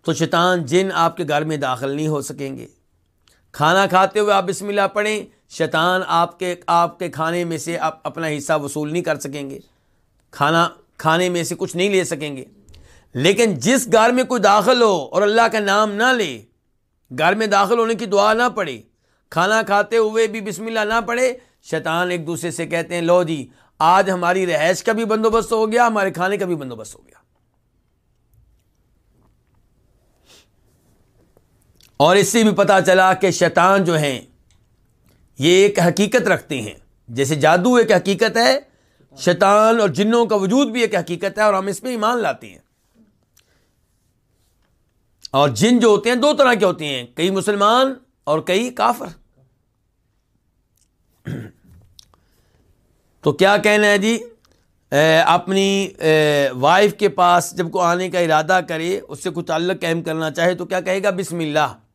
A: تو شیطان جن آپ کے گھر میں داخل نہیں ہو سکیں گے۔ کھانا کھاتے ہوئے آپ بسم اللہ پڑھیں شیطان آپ کے آپ کے کھانے میں سے آپ اپنا حصہ وصول نہیں کر سکیں گے۔ کھانا کھانے میں سے کچھ نہیں لے سکیں گے۔ لیکن جس گھر میں کوئی داخل ہو اور اللہ کا نام نہ لے، گھر میں داخل ہونے کی دعا نہ پڑے، کھانا کھاتے ہوئے بھی بسم اللہ نہ پڑے شیطان ایک دوسرے سے کہتے ہیں، لو جی آج ہماری رہائش کا بھی بندوبست ہو گیا، ہمارے کھانے کا بھی بندوبست ہو گیا۔ اور اس سے بھی پتا چلا کہ شیطان جو ہیں یہ ایک حقیقت رکھتے ہیں۔ جیسے جادو ایک حقیقت ہے، شیطان اور جنوں کا وجود بھی ایک حقیقت ہے اور ہم اس پہ ایمان لاتے ہیں۔ اور جن جو ہوتے ہیں، دو طرح کے ہوتے ہیں۔ کئی مسلمان اور کئی کافر۔ تو کیا کہنا ہے جی؟ اپنی وائف کے پاس جب کو آنے کا ارادہ کرے، اس سے کچھ تعلق قائم کرنا چاہے تو کیا کہے گا؟ بسم اللہ۔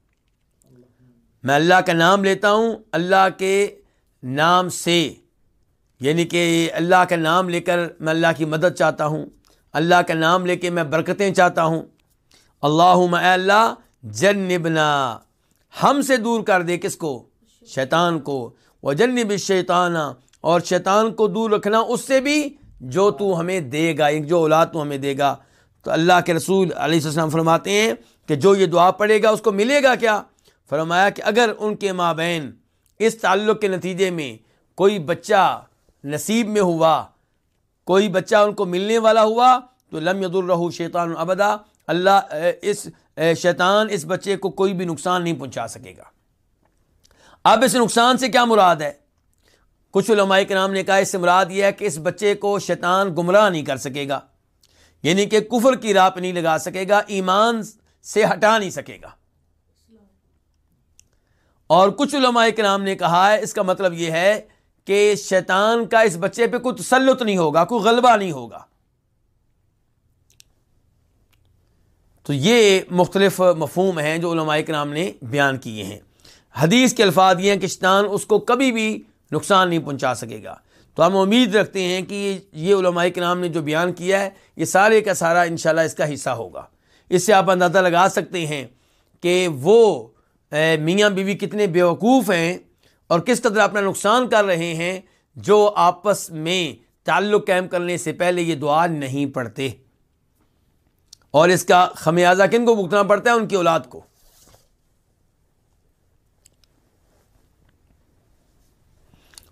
A: میں اللہ کا نام لیتا ہوں اللہ کے نام سے یعنی کہ اللہ کا نام لے کر میں اللہ کی مدد چاہتا ہوں، اللہ کا نام لے کے میں برکتیں چاہتا ہوں۔ اللہ اللہ، جنبنا، ہم سے دور کر دے کس کو؟ شیطان کو۔ وہ جنب شیطانہ اور شیطان کو دور رکھنا اس سے بھی جو تو ہمیں دے گا ایک جو اولاد تو ہمیں دے گا۔ تو اللہ کے رسول علیہ السلام فرماتے ہیں کہ جو یہ دعا پڑے گا، اس کو ملے گا کیا؟ فرمایا کہ اگر ان کے مابین اس تعلق کے نتیجے میں کوئی بچہ نصیب میں ہوا، کوئی بچہ ان کو ملنے والا ہوا، تو لم ید شیطان ابدا، اللہ اس شیطان اس بچے کو کوئی بھی نقصان نہیں پہنچا سکے گا۔ اب اس نقصان سے کیا مراد ہے؟ کچھ علماء کے نام نے کہا اس سے مراد یہ ہے کہ اس بچے کو شیطان گمراہ نہیں کر سکے گا یعنی کہ کفر کی راپ نہیں لگا سکے گا، ایمان سے ہٹا نہیں سکے گا۔ اور کچھ علماء کے نام نے کہا ہے، اس کا مطلب یہ ہے کہ شیطان کا اس بچے پہ کوئی تسلط نہیں ہوگا، کوئی غلبہ نہیں ہوگا۔ تو یہ مختلف مفہوم ہیں جو علماء کے نام نے بیان کیے ہیں۔ حدیث کے الفاظ یہ ہیں کہ شیطان اس کو کبھی بھی نقصان نہیں پہنچا سکے گا۔ تو ہم امید رکھتے ہیں کہ یہ علماء کے نام نے جو بیان کیا ہے، یہ سارے کا سارا انشاءاللہ اس کا حصہ ہوگا۔ اس سے آپ اندازہ لگا سکتے ہیں کہ وہ میاں بیوی کتنے بیوقوف ہیں اور کس قدر اپنا نقصان کر رہے ہیں جو آپس میں تعلق قائم کرنے سے پہلے یہ دعا نہیں پڑھتے۔ اور اس کا خمیازہ کن کو بھگتنا پڑتا ہے؟ ان کی اولاد کو۔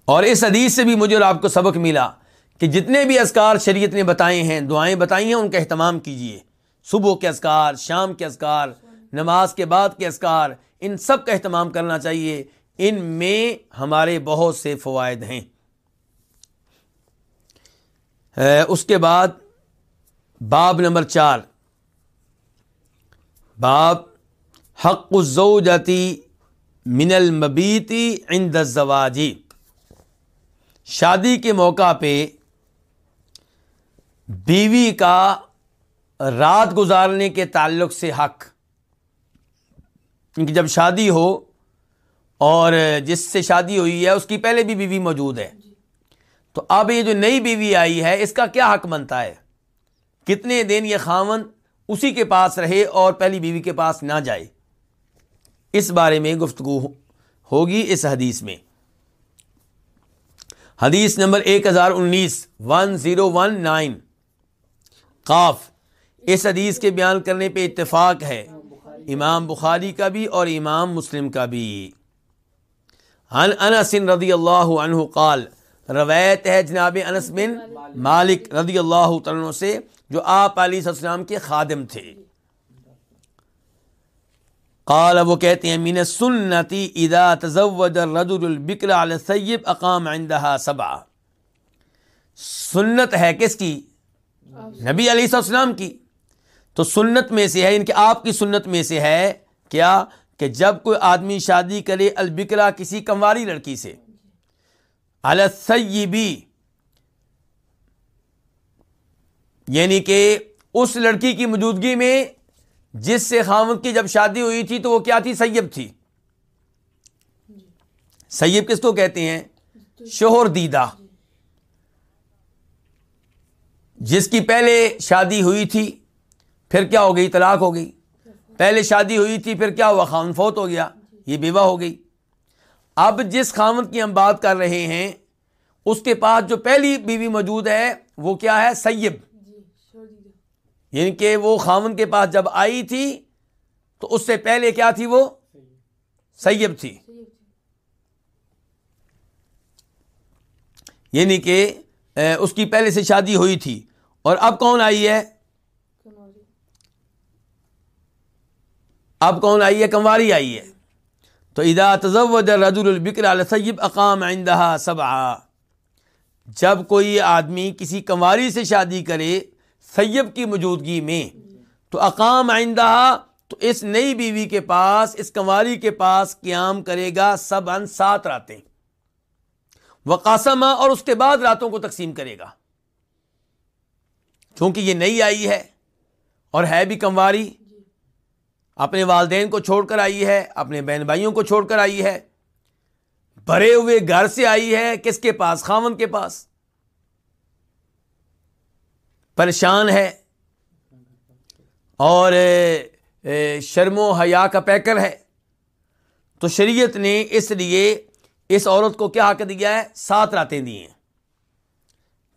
A: اور اس حدیث سے بھی مجھے اور آپ کو سبق ملا کہ جتنے بھی اذکار شریعت نے بتائے ہیں، دعائیں بتائی ہیں، ان کا اہتمام کیجیے صبح کے اذکار، شام کے اذکار نماز کے بعد کے اذکار، ان سب کا اہتمام کرنا چاہیے۔ ان میں ہمارے بہت سے فوائد ہیں۔ اس کے بعد باب نمبر چار۔ باب حق الزوجتی من المبیتی عند الزواجی۔ شادی کے موقع پہ بیوی کا رات گزارنے کے تعلق سے حق۔ کیونکہ جب شادی ہو اور جس سے شادی ہوئی ہے اس کی پہلے بھی بیوی موجود ہے۔ تو اب یہ جو نئی بیوی آئی ہے اس کا کیا حق بنتا ہے؟ کتنے دن یہ خامن اسی کے پاس رہے اور پہلی بیوی کے پاس نہ جائے؟ اس بارے میں گفتگو ہوگی اس حدیث میں۔ حدیث نمبر ایک ہزار انیس ون زیرو ون نائن قاف اس حدیث کے بیان کرنے پہ اتفاق ہے۔ امام بخاری کا بھی اور امام مسلم کا بھی۔ ان انس رضی اللہ عنہ قال، روایت ہے جناب انس بن مالک رضی اللہ عنہ سے، جو آپ علیہ السلام کے خادم تھے۔ قال، وہ کہتے ہیں، من سنتی اذا تزوج الرجل البکر علی السیب اقام عندها سبع۔ سنت ہے کس کی؟ نبی علیہ السلام کی۔ تو سنت میں سے ہے یعنی ان کے آپ کی سنت میں سے ہے، کیا؟ کہ جب کوئی آدمی شادی کرے البکرا کسی کمواری لڑکی سے۔ السیبی یعنی کہ اس لڑکی کی موجودگی میں، جس سے خامد کی جب شادی ہوئی تھی تو وہ کیا تھی؟ سیب تھی۔ سیب کس کو کہتے ہیں؟ شوہر دیدہ۔ جس کی پہلے شادی ہوئی تھی پھر کیا ہو گئی؟ طلاق ہو گئی۔ پہلے شادی ہوئی تھی، پھر کیا ہوا؟ خامن فوت ہو گیا۔ یہ بیوہ ہو گئی۔ اب جس خامن کی ہم بات کر رہے ہیں، اس کے پاس جو پہلی بیوی موجود ہے، وہ کیا ہے؟ سیب یعنی کہ وہ خامن کے پاس جب آئی تھی، تو اس سے پہلے کیا تھی وہ؟ سیب تھی۔ یعنی کہ اس کی پہلے سے شادی ہوئی تھی۔ اور اب کون آئی ہے؟ اب کون آئی ہے؟ کمواری آئی ہے۔ تو ادا تزوج رجل البکر السیب اقام عندها سبعا۔ جب کوئی آدمی کسی کمواری سے شادی کرے سیب کی موجودگی میں، تو اقام آئندہ تو اس نئی بیوی کے پاس، اس کنواری کے پاس قیام کرے گا سب ان سات راتیں۔ وہ اور اس کے بعد راتوں کو تقسیم کرے گا۔ کیونکہ یہ نئی آئی ہے اور ہے بھی کمواری۔ اپنے والدین کو چھوڑ کر آئی ہے، اپنے بہن بھائیوں کو چھوڑ کر آئی ہے۔ بھرے ہوئے گھر سے آئی ہے، کس کے پاس؟ خاون کے پاس۔ پریشان ہے۔ اور شرم و حیا کا پیکر ہے۔ تو شریعت نے اس لیے اس عورت کو کیا حق دیا ہے؟ سات راتیں دی ہیں۔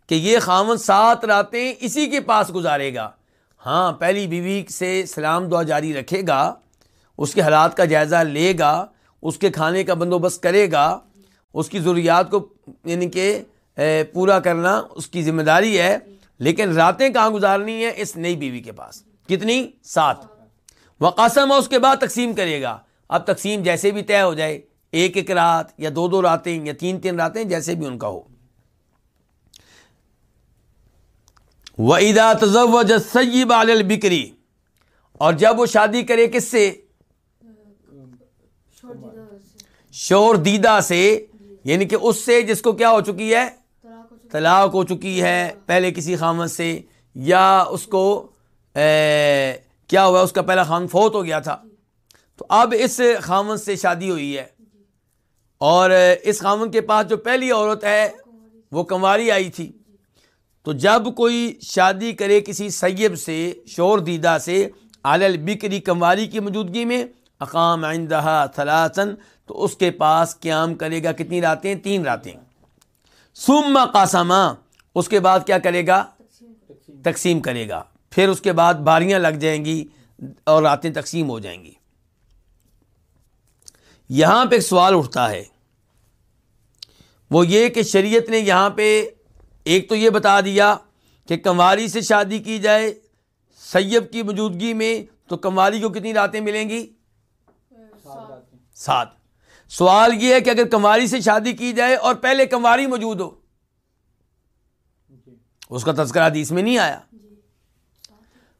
A: کہ یہ خامن سات راتیں اسی کے پاس گزارے گا۔ ہاں پہلی بیوی سے سلام دعا جاری رکھے گا، اس کے حالات کا جائزہ لے گا، اس کے کھانے کا بندوبست کرے گا، اس کی ضروریات کو یعنی کہ پورا کرنا اس کی ذمہ داری ہے، لیکن راتیں کہاں گزارنی ہے اس نئی بیوی کے پاس؟ کتنی؟ سات۔ وہ قسم اس کے بعد تقسیم کرے گا۔ اب تقسیم جیسے بھی طے ہو جائے، ایک ایک رات یا دو دو راتیں یا تین تین راتیں جیسے بھی ان کا ہو۔ وہ ادا تزوج سیب بکری اور جب وہ شادی کرے کس سے؟ شور دیدہ سے یعنی کہ اس سے جس کو کیا ہو چکی ہے؟ طلاق ہو چکی ہے، پہلے کسی خامد سے، یا اس کو کیا ہوا، اس کا پہلا خان فوت ہو گیا تھا۔ تو اب اس خامد سے شادی ہوئی ہے۔ اور اس خامن کے پاس جو پہلی عورت ہے، وہ کنواری آئی تھی۔ تو جب کوئی شادی کرے کسی سیب سے، شور دیدہ سے عال بکری کنواری کی موجودگی میں، اقام عندہ تھلاسن تو اس کے پاس قیام کرے گا کتنی راتیں؟ تین راتیں۔ سم قاسمہ اس کے بعد کیا کرے گا؟ تقسیم کرے گا۔ پھر اس کے بعد باریاں لگ جائیں گی اور راتیں تقسیم ہو جائیں گی۔ یہاں پہ ایک سوال اٹھتا ہے۔ وہ یہ کہ شریعت نے یہاں پہ ایک تو یہ بتا دیا کہ کمواری سے شادی کی جائے سیب کی موجودگی میں تو کمواری کو کتنی راتیں ملیں گی؟ سات۔ سوال یہ ہے کہ اگر کمواری سے شادی کی جائے اور پہلے کمواری موجود ہو، اس کا تذکرہ حدیث میں نہیں آیا۔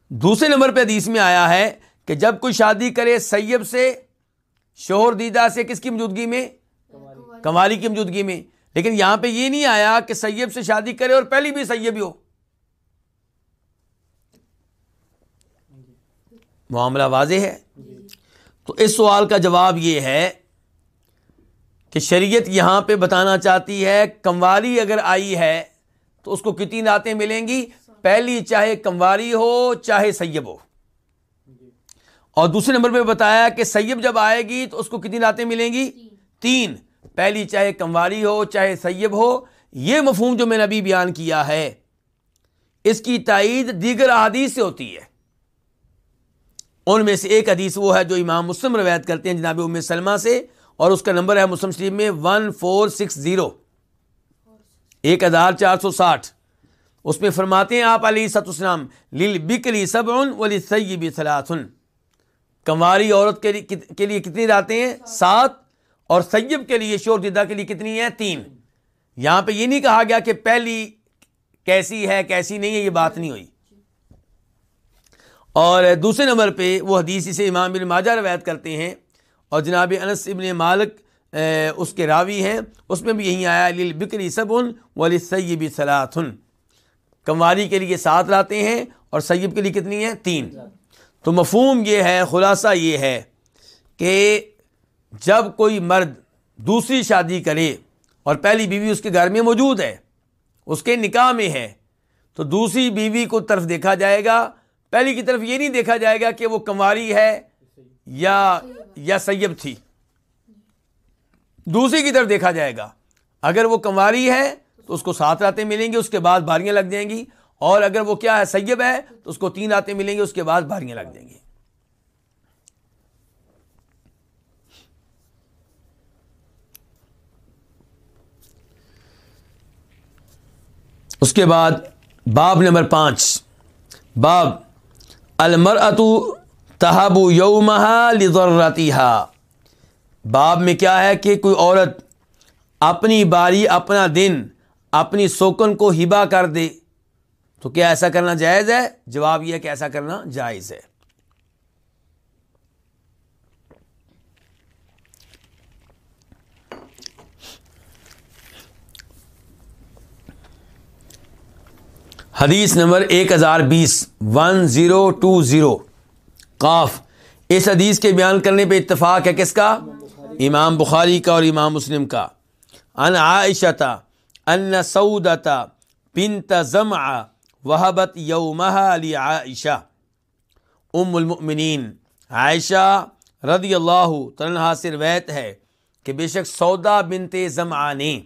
A: دوسرے نمبر پہ حدیث میں آیا ہے کہ جب کوئی شادی کرے سیب سے، شوہر دیدہ سے کس کی موجودگی میں؟ کماری کی موجودگی میں۔ لیکن یہاں پہ یہ نہیں آیا کہ سیب سے شادی کرے اور پہلی بھی سیب ہی ہو۔ معاملہ واضح ہے؟ تو اس سوال کا جواب یہ ہے کہ شریعت یہاں پہ بتانا چاہتی ہے، کمواری اگر آئی ہے تو اس کو کتنی راتیں ملیں گی؟ پہلی چاہے کمواری ہو، چاہے سیب ہو۔ اور دوسرے نمبر پہ بتایا کہ سیب جب آئے گی تو اس کو کتنی راتیں ملیں گی؟ تین۔ پہلی چاہے کمواری ہو، چاہے سیب ہو، یہ مفہوم جو میں نے ابھی بیان کیا ہے، اس کی تائید دیگر احادیث سے ہوتی ہے۔ ان میں سے ایک حدیث وہ ہے جو امام مسلم روایت کرتے ہیں جناب ام سلمہ سے، اور اس کا نمبر ہے مسلم شریف میں ون فور سکس زیرو ایک ہزار چار سو ساٹھ۔ اس میں فرماتے ہیں، آپ علی ست اسلام لل بکلی سب ولی سیب سلاثن عورت کے لیے کتنی راتیں ہیں؟ سات۔ اور سیب کے لیے شور دیدہ کے لیے کتنی ہیں؟ تین۔ یہاں پہ یہ نہیں کہا گیا کہ پہلی کیسی ہے، کیسی نہیں ہے، یہ بات نہیں ہوئی۔ اور دوسرے نمبر پہ وہ حدیث سے امام بن ماجہ روایت کرتے ہیں اور جناب انس ابن مالک اس کے راوی ہیں۔ اس میں بھی یہی آیا لل بکری صبن ولی سیب سلاثن کمواری کے لیے سات راتیں ہیں اور سیب کے لیے کتنی ہیں؟ تین۔ تو مفہوم یہ ہے، خلاصہ یہ ہے کہ جب کوئی مرد دوسری شادی کرے اور پہلی بیوی اس کے گھر میں موجود ہے، اس کے نکاح میں ہے، تو دوسری بیوی کو طرف دیکھا جائے گا۔ پہلی کی طرف یہ نہیں دیکھا جائے گا کہ وہ کمواری ہے یا یا سیب تھی۔ دوسری کی طرف دیکھا جائے گا۔ اگر وہ کمواری ہے تو اس کو سات راتیں ملیں گی، اس کے بعد باریاں لگ جائیں گی۔ اور اگر وہ کیا ہے سیب ہے تو اس کو تین راتیں ملیں گی، اس کے بعد باریاں لگ جائیں گی۔ اس کے بعد باب نمبر پانچ، باب المر اتو تحبو یومہ لذرتیہ باب میں کیا ہے کہ کوئی عورت اپنی باری، اپنا دن، اپنی سوکن کو ہبا کر دے۔ تو کیا ایسا کرنا جائز ہے؟ جواب یہ کہ ایسا کرنا جائز ہے۔ حدیث نمبر ایک ہزار بیس ون زیرو ٹو زیرو قاف۔ اس حدیث کے بیان کرنے پہ اتفاق ہے کس کا؟ امام بخاری کا اور امام مسلم کا۔ ان عائشہ ان سعودتا بنت زمع وحبت یومہ علی عائشہ ام المؤمنین، عائشہ رضی اللہ تنہا سے روایت ہے کہ بے شک سودا بنت زمع نے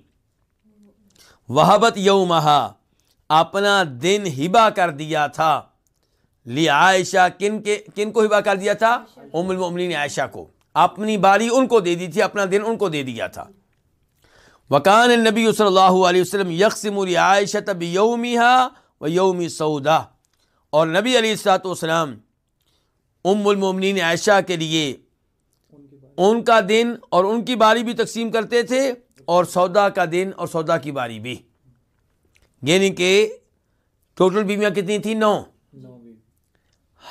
A: وحبت یومہ اپنا دن ہبا کر دیا تھا۔ لی عائشہ، کن کے، کن کو ہبا کر دیا تھا؟ ام المؤمنین عائشہ کو۔ اپنی باری ان کو دے دی تھی، اپنا دن ان کو دے دیا تھا۔ وکان نبی صلی اللہ علیہ وسلم یکسم عائشہ تب یومیہ و یومی سعودہ اور نبی علیہ السلاۃ والسلام ام المومنین عائشہ کے لیے ان کا دن اور ان کی باری بھی تقسیم کرتے تھے اور سودا کا دن اور سودا کی باری بھی۔ یعنی کہ ٹوٹل بیویاں کتنی تھیں؟ نو۔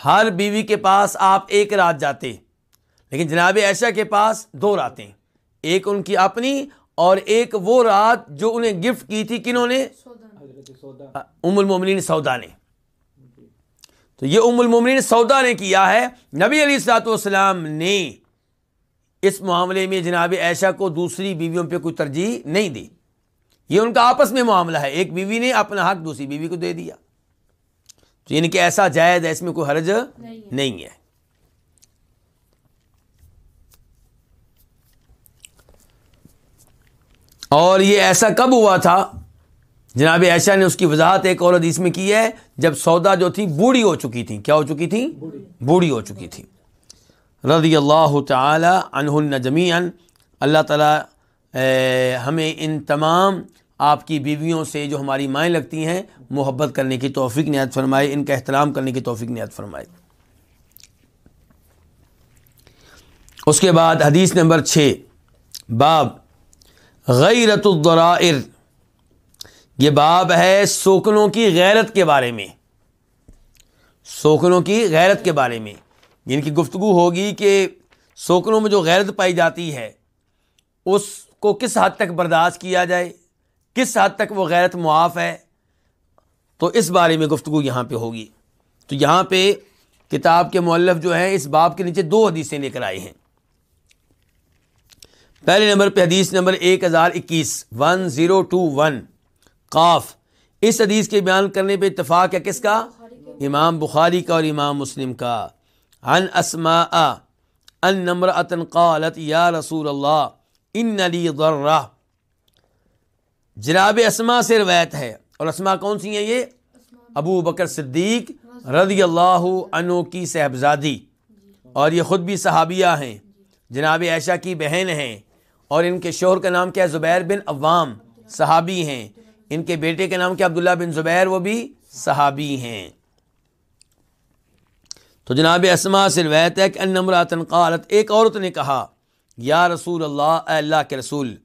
A: ہر بیوی کے پاس آپ ایک رات جاتے۔ لیکن جناب عائشہ کے پاس دو راتیں۔ ایک ان کی اپنی اور ایک وہ رات جو انہیں گفٹ کی تھی کنہوں نے؟ ام المومنین سودا نے۔ تو یہ ام المومنین سودا نے کیا ہے۔ نبی علی السلاط والسلام نے اس معاملے میں جناب ایشا کو دوسری بیویوں پہ کوئی ترجیح نہیں دی۔ یہ ان کا آپس میں معاملہ ہے۔ ایک بیوی نے اپنا حق دوسری بیوی کو دے دیا۔ تو یعنی کہ ایسا جائز ہے اس میں کوئی حرج نہیں ہے۔ اور یہ ایسا کب ہوا تھا؟ جناب ایشا نے اس کی وضاحت ایک اور حدیث میں کی ہے۔ جب سودا جو تھی بوڑھی ہو چکی تھی۔ کیا ہو چکی تھی؟ بوڑھی ہو چکی تھی۔ رضی اللہ تعالی عنہ جمیعن اللہ تعالی ہمیں ان تمام آپ کی بیویوں سے جو ہماری مائیں لگتی ہیں، محبت کرنے کی توفیق نہایت فرمائے، ان کا احترام کرنے کی توفیق نہایت فرمائے۔ اس کے بعد حدیث نمبر چھ، باب غیرت الدرائر یہ باب ہے سوکنوں کی غیرت کے بارے میں۔ سوکنوں کی غیرت کے بارے میں۔ یعنی جن کی گفتگو ہوگی کہ سوکنوں میں جو غیرت پائی جاتی ہے، اس کو کس حد تک برداشت کیا جائے؟ کس حد تک وہ غیرت معاف ہے؟ تو اس بارے میں گفتگو یہاں پہ ہوگی۔ تو یہاں پہ کتاب کے مولف جو ہیں، اس باب کے نیچے دو حدیثیں لے کر آئے ہیں۔ پہلے نمبر پہ حدیث نمبر ایک ہزار اکیس ون زیرو ٹو ون قاف۔ اس حدیث کے بیان کرنے پہ اتفاق ہے کس کا؟ امام بخاری کا اور امام مسلم کا۔ ان اسما ان نمر قالت، یا رسول اللہ، ان علی ذرہ جناب اسما سے روایت ہے۔ اور اسما کون سی ہیں یہ؟ ابو بکر صدیق رضی اللہ عنہ کی صاحبزادی۔ اور یہ خود بھی صحابیہ ہیں۔ جناب عائشہ کی بہن ہیں۔ اور ان کے شوہر کا نام کیا؟ ہے زبیر بن عوام۔ صحابی ہیں۔ ان کے بیٹے کا نام کیا؟ عبداللہ بن زبیر، وہ بھی صحابی ہیں۔ تو جناب اسما سے روایت ہے کہ ان قالت، ایک عورت نے کہا، یا رسول اللہ، اے اللہ کے رسول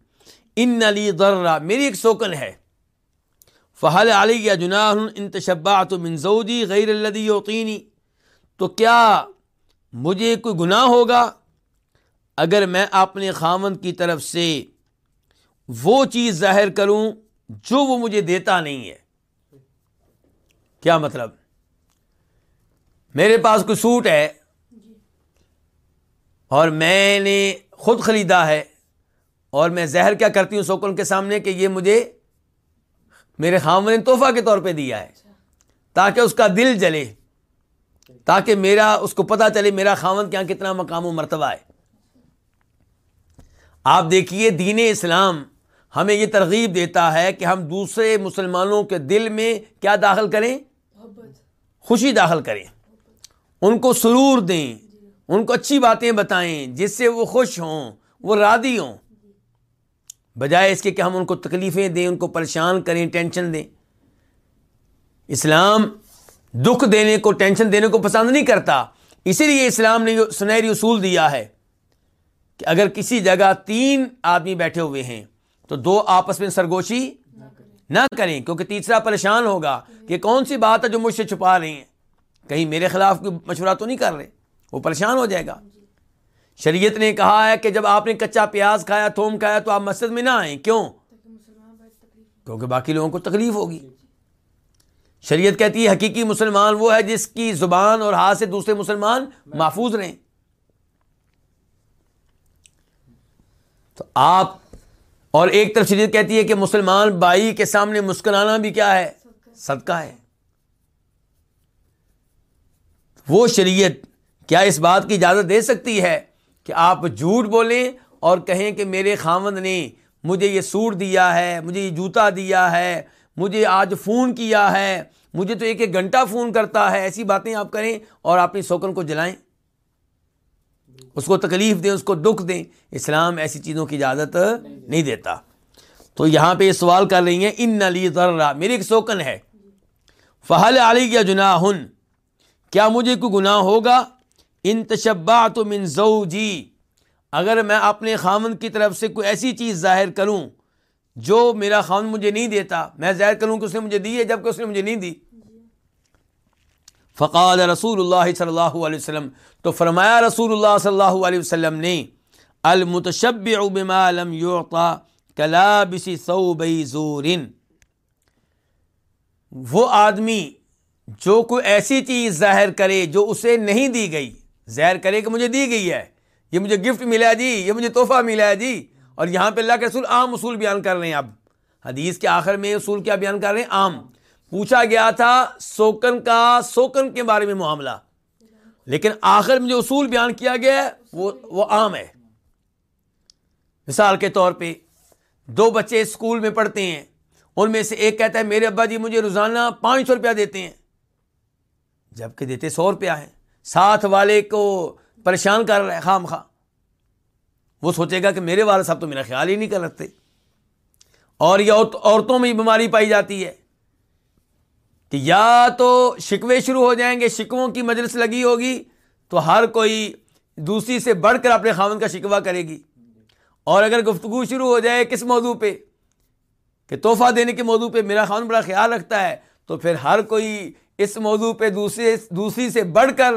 A: ان علی ذرا میری ایک سوکن ہے۔ فہل علی یا جناح ان تشبعت من زوجی غیر الذي یعطینی تو کیا مجھے کوئی گناہ ہوگا؟ اگر میں اپنے خامن کی طرف سے وہ چیز ظاہر کروں جو وہ مجھے دیتا نہیں ہے۔ کیا مطلب؟ میرے پاس کوئی سوٹ ہے اور میں نے خود خریدا ہے۔ اور میں زہر کیا کرتی ہوں سوکن کے سامنے کہ یہ مجھے میرے خامن نے تحفہ کے طور پہ دیا ہے۔ تاکہ اس کا دل جلے۔ تاکہ میرا اس کو پتا چلے میرا خامن کیا کتنا مقام و مرتبہ ہے۔ آپ دیکھیے دین اسلام ہمیں یہ ترغیب دیتا ہے کہ ہم دوسرے مسلمانوں کے دل میں کیا داخل کریں؟ خوشی داخل کریں۔ ان کو سرور دیں۔ ان کو اچھی باتیں بتائیں جس سے وہ خوش ہوں وہ رادی ہوں۔ بجائے اس کے کہ ہم ان کو تکلیفیں دیں، ان کو پریشان کریں، ٹینشن دیں۔ اسلام دکھ دینے کو، ٹینشن دینے کو پسند نہیں کرتا۔ اسی لیے اسلام نے سنہری اصول دیا ہے کہ اگر کسی جگہ تین آدمی بیٹھے ہوئے ہیں تو دو آپس میں سرگوشی نہ کریں، کیونکہ تیسرا پریشان ہوگا کہ کون سی بات ہے جو مجھ سے چھپا رہے ہیں۔ کہیں میرے خلاف کوئی مشورہ تو نہیں کر رہے؟ وہ پریشان ہو جائے گا۔ شریعت نے کہا ہے کہ جب آپ نے کچا پیاز کھایا، تھوم کھایا، تو آپ مسجد میں نہ آئیں۔ کیوں؟ کیونکہ باقی لوگوں کو تکلیف ہوگی۔ شریعت کہتی ہے، حقیقی مسلمان وہ ہے جس کی زبان اور ہاتھ سے دوسرے مسلمان محفوظ رہیں۔ تو آپ، اور ایک طرف شریعت کہتی ہے کہ مسلمان بائی کے سامنے مسکرانا بھی کیا ہے؟ صدقہ ہے۔ وہ شریعت کیا اس بات کی اجازت دے سکتی ہے؟ کہ آپ جھوٹ بولیں اور کہیں کہ میرے خامند نے مجھے یہ سوٹ دیا ہے، مجھے یہ جوتا دیا ہے، مجھے آج فون کیا ہے، مجھے تو ایک ایک گھنٹہ فون کرتا ہے، ایسی باتیں آپ کریں اور اپنی سوکن کو جلائیں۔ اس کو تکلیف دیں، اس کو دکھ دیں۔ اسلام ایسی چیزوں کی اجازت نہیں دیتا۔ تو یہاں پہ یہ سوال کر رہی ہیں، ان علی ذرا میری ایک سوکن ہے۔ فہل علی یا جناح کیا مجھے کوئی گناہ ہوگا؟ ان تشبا تو من زوجی، اگر میں اپنے خامن کی طرف سے کوئی ایسی چیز ظاہر کروں جو میرا خامن مجھے نہیں دیتا، میں ظاہر کروں کہ اس نے مجھے دی ہے جبکہ اس نے مجھے نہیں دی۔ فقال رسول اللہ صلی اللہ علیہ وسلم، تو فرمایا رسول اللہ صلی اللہ علیہ وسلم نے، المتشبع بما لم يعطى كلابس ثوب زور۔ وہ آدمی جو کوئی ایسی چیز ظاہر کرے جو اسے نہیں دی گئی۔ ظاہر کرے کہ مجھے دی گئی ہے، یہ مجھے گفٹ ملا جی یہ مجھے تحفہ ملا ہے جی۔ اور یہاں پہ اللہ کے رسول عام اصول بیان کر رہے ہیں اب۔ حدیث کے آخر میں اصول کیا بیان کر رہے ہیں؟ عام۔ پوچھا گیا تھا سوکن کا، سوکن کے بارے میں معاملہ۔ لیکن آخر میں جو اصول بیان کیا گیا ہے، وہ وہ عام ہے۔ مثال کے طور پہ دو بچے اسکول میں پڑھتے ہیں۔ ان میں سے ایک کہتا ہے، میرے ابا جی مجھے روزانہ پانچ سو روپیہ دیتے ہیں۔ جبکہ دیتے سو روپیہ ہے ساتھ والے کو پریشان کر رہا ہے، خام خواہ۔ وہ سوچے گا کہ میرے والد صاحب تو میرا خیال ہی نہیں کر رکھتے۔ اور یہ عورتوں میں بیماری پائی جاتی ہے۔ کہ یا تو شکوے شروع ہو جائیں گے، شکووں کی مجلس لگی ہوگی، تو ہر کوئی دوسری سے بڑھ کر اپنے خامن کا شکوہ کرے گی۔ اور اگر گفتگو شروع ہو جائے کس موضوع پہ؟ کہ تحفہ دینے کے موضوع پہ میرا خان بڑا خیال رکھتا ہے، تو پھر ہر کوئی اس موضوع پہ دوسرے دوسری سے بڑھ کر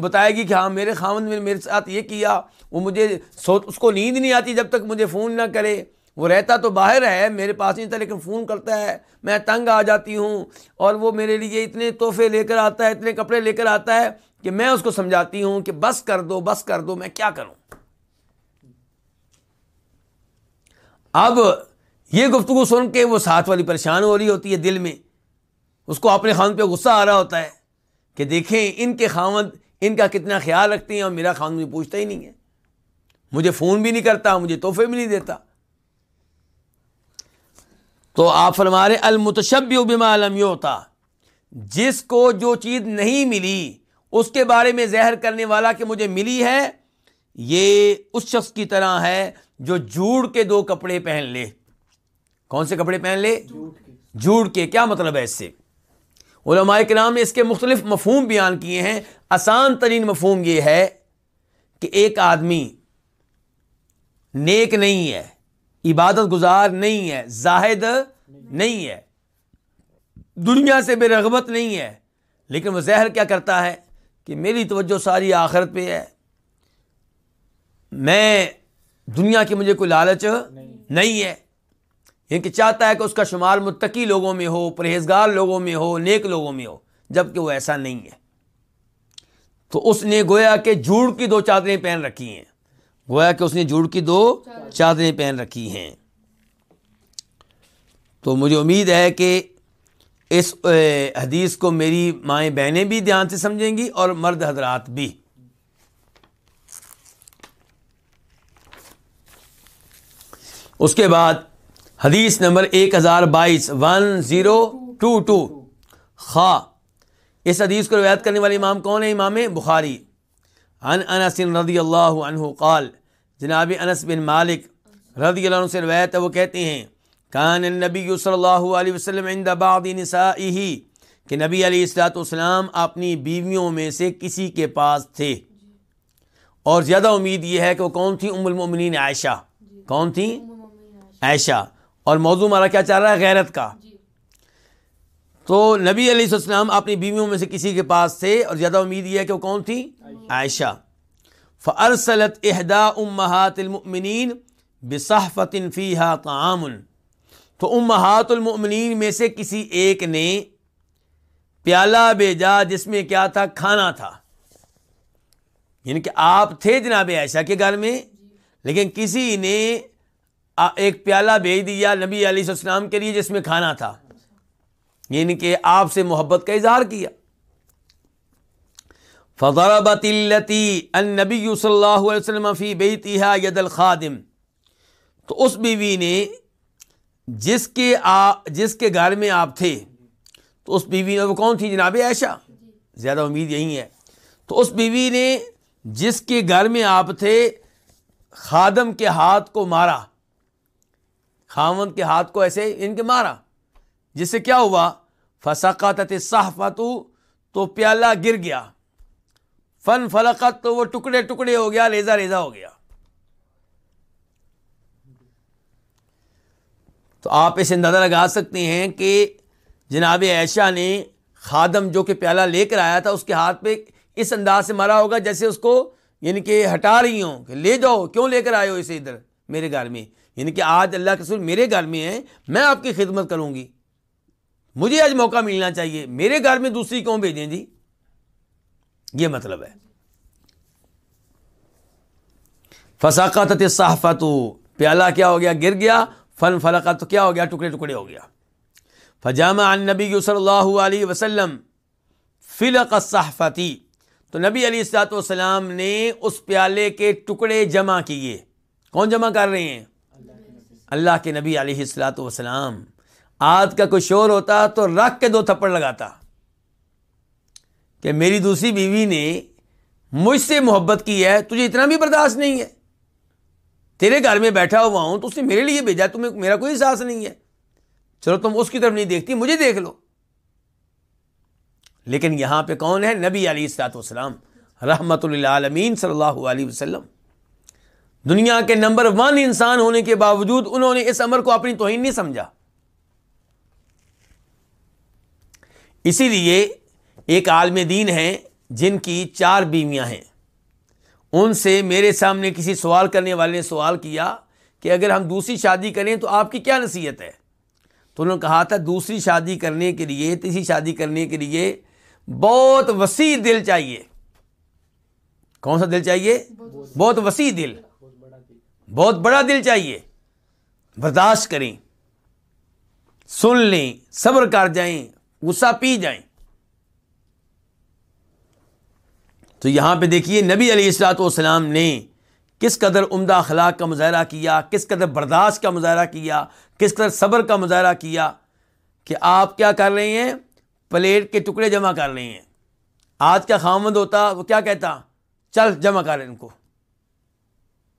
A: بتائے گی کہ ہاں میرے خامن نے میرے ساتھ یہ کیا، وہ مجھے سو اس کو نیند نہیں آتی جب تک مجھے فون نہ کرے۔ وہ رہتا تو باہر ہے، میرے پاس نہیں تھا، لیکن فون کرتا ہے۔ میں تنگ آ جاتی ہوں اور وہ میرے لیے اتنے تحفے لے کر آتا ہے، اتنے کپڑے لے کر آتا ہے کہ میں اس کو سمجھاتی ہوں کہ بس کر دو، بس کر دو، میں کیا کروں؟ اب یہ گفتگو سن کے وہ ساتھ والی پریشان ہو رہی ہوتی ہے دل میں۔ اس کو اپنے خان پہ غصہ آ رہا ہوتا ہے کہ دیکھیں ان کے خامد ان کا کتنا خیال رکھتے ہیں اور میرا خان مجھے پوچھتا ہی نہیں ہے۔ مجھے فون بھی نہیں کرتا، مجھے تحفے بھی نہیں دیتا۔ تو آپ فرما رہے المتشب بما لم ہوتا جس کو جو چیز نہیں ملی، اس کے بارے میں زہر کرنے والا کہ مجھے ملی ہے، یہ اس شخص کی طرح ہے جو جھوڑ کے دو کپڑے پہن لے۔ کون سے کپڑے پہن لے؟ جھوڑ کے۔ کیا مطلب ہے اس سے؟ علماء کرام نے اس کے مختلف مفہوم بیان کیے ہیں۔ آسان ترین مفہوم یہ ہے کہ ایک آدمی نیک نہیں ہے عبادت گزار نہیں ہے زاہد نہیں ہے دنیا سے بے رغبت نہیں ہے۔ لیکن وہ زہر کیا کرتا ہے کہ میری توجہ ساری آخرت پہ ہے۔ میں دنیا کی مجھے کوئی لالچ نہیں۔ ہے۔ یعنی کہ چاہتا ہے کہ اس کا شمار متقی لوگوں میں ہو، پرہیزگار لوگوں میں ہو، نیک لوگوں میں ہو جبکہ وہ ایسا نہیں ہے۔ تو اس نے گویا کہ جھوڑ کی دو چادریں پہن رکھی ہیں۔ گویا کہ اس نے جھوڑ کی دو چادریں پہن رکھی ہیں۔ تو مجھے امید ہے کہ اس حدیث کو میری مائیں بہنیں بھی دھیان سے سمجھیں گی اور مرد حضرات بھی۔ اس کے بعد حدیث نمبر ایک ہزار بائیس ون زیرو ٹو ٹو خا، اس حدیث کو روایت کرنے والے امام کون ہے امام بخاری۔ ان انس رضی اللہ عنہ قال، جناب انس بن مالک رضی اللہ عنہ سے روایت ہے، وہ کہتے ہیں، کان النبی صلی اللہ علیہ وسلم عند بعض نسائه، کہ نبی علیہ السلاۃ والسلام اپنی بیویوں میں سے کسی کے پاس تھے۔ اور زیادہ امید یہ ہے کہ وہ کون تھی؟ ام المؤمنین عائشہ۔ کون تھی؟ عائشہ۔ اور موضوع ہمارا کیا چاہ رہا ہے؟ غیرت کا۔ تو نبی علیہ السلام اپنی بیویوں میں سے کسی کے پاس تھے اور زیادہ امید یہ ہے کہ وہ کون تھی؟ عائشہ۔ فرسلت اہدا امہات المؤمنین بصحفت فیہا طعام۔ تو امہات المؤمنین میں سے کسی ایک نے پیالہ بھیجا جس میں کیا تھا؟ کھانا تھا۔ یعنی کہ آپ تھے جناب عائشہ کے گھر میں لیکن کسی نے ایک پیالہ بھیج دیا نبی علیہ السلام کے لیے جس میں کھانا تھا۔ یعنی کہ آپ سے محبت کا اظہار کیا۔ فضربت التي النبي صلی اللہ علیہ وسلم فی بیتها ید الخادم۔ تو اس بیوی نے جس کے آ، جس کے گھر میں آپ تھے، تو اس بیوی نے وہ کون تھی جناب عائشہ؟ زیادہ امید یہی ہے۔ تو اس بیوی نے جس کے گھر میں آپ تھے، خادم کے ہاتھ کو مارا۔ خامن کے ہاتھ کو ایسے ان کے مارا، جس سے کیا ہوا؟ فسقت صحفت تو پیالہ گر گیا۔ فن فلقت، تو وہ ٹکڑے ٹکڑے ہو گیا ریزا ریزا ہو گیا۔ تو آپ اسے اندازہ لگا سکتے ہیں کہ جناب عائشہ نے خادم جو کہ پیالہ لے کر آیا تھا، اس کے ہاتھ پہ اس انداز سے مرا ہوگا جیسے اس کو یعنی کہ ہٹا رہی ہوں، کہ لے جاؤ، کیوں لے کر آئے ہو اسے ادھر میرے گھر میں؟ یعنی کہ آج اللہ کے سر میرے گھر میں ہے میں آپ کی خدمت کروں گی۔ مجھے آج موقع ملنا چاہیے۔ میرے گھر میں دوسری کیوں بھیجیں جی؟ یہ مطلب ہے۔ فساقت صحفت پیالہ کیا ہو گیا؟ گر گیا۔ فن فلقہ تو کیا ہو گیا؟ ٹکڑے ٹکڑے ہو گیا۔ فجامہ نبی صلی اللہ علیہ وسلم۔ فلق صحفتی تو نبی علی السلاط والسلام نے اس پیالے کے ٹکڑے جمع کیے۔ کون جمع کر رہے ہیں؟ اللہ کے نبی علیہ السلاۃ والسلام آج کا کوئی شور ہوتا تو رکھ کے دو تھپڑ لگاتا۔ کہ میری دوسری بیوی نے مجھ سے محبت کی ہے، تجھے اتنا بھی برداشت نہیں ہے۔ تیرے گھر میں بیٹھا ہوا ہوں تو اس نے میرے لیے بھیجا، تمہیں میرا کوئی احساس نہیں ہے۔ چلو تم اس کی طرف نہیں دیکھتی، مجھے دیکھ لو۔ لیکن یہاں پہ کون ہے؟ نبی علی السلاط والسلام، رحمت اللہ عالمین صلی اللہ علیہ وسلم۔ دنیا کے نمبر ون انسان ہونے کے باوجود انہوں نے اس امر کو اپنی توہین نہیں سمجھا۔ اسی لیے ایک عالم دین ہیں جن کی چار بیویاں ہیں۔ ان سے میرے سامنے کسی سوال کرنے والے نے سوال کیا کہ اگر ہم دوسری شادی کریں تو آپ کی کیا نصیحت ہے؟ تو انہوں نے کہا تھا دوسری شادی کرنے کے لیے تیسری شادی کرنے کے لیے بہت وسیع دل چاہیے۔ کون سا دل چاہیے؟ بہت وسیع۔ دل۔ بہت بڑا دل چاہیے۔ برداشت کریں۔ سن لیں، صبر کر جائیں، غصہ پی جائیں۔ تو یہاں پہ دیکھیے، نبی علیہ السلاۃ والسلام نے کس قدر عمدہ اخلاق کا مظاہرہ کیا، کس قدر برداشت کا مظاہرہ کیا، کس قدر صبر کا مظاہرہ کیا کہ آپ کیا کر رہے ہیں؟ پلیٹ کے ٹکڑے جمع کر رہے ہیں۔ آج کا خامد ہوتا، وہ کیا کہتا؟ چل جمع کر ان کو۔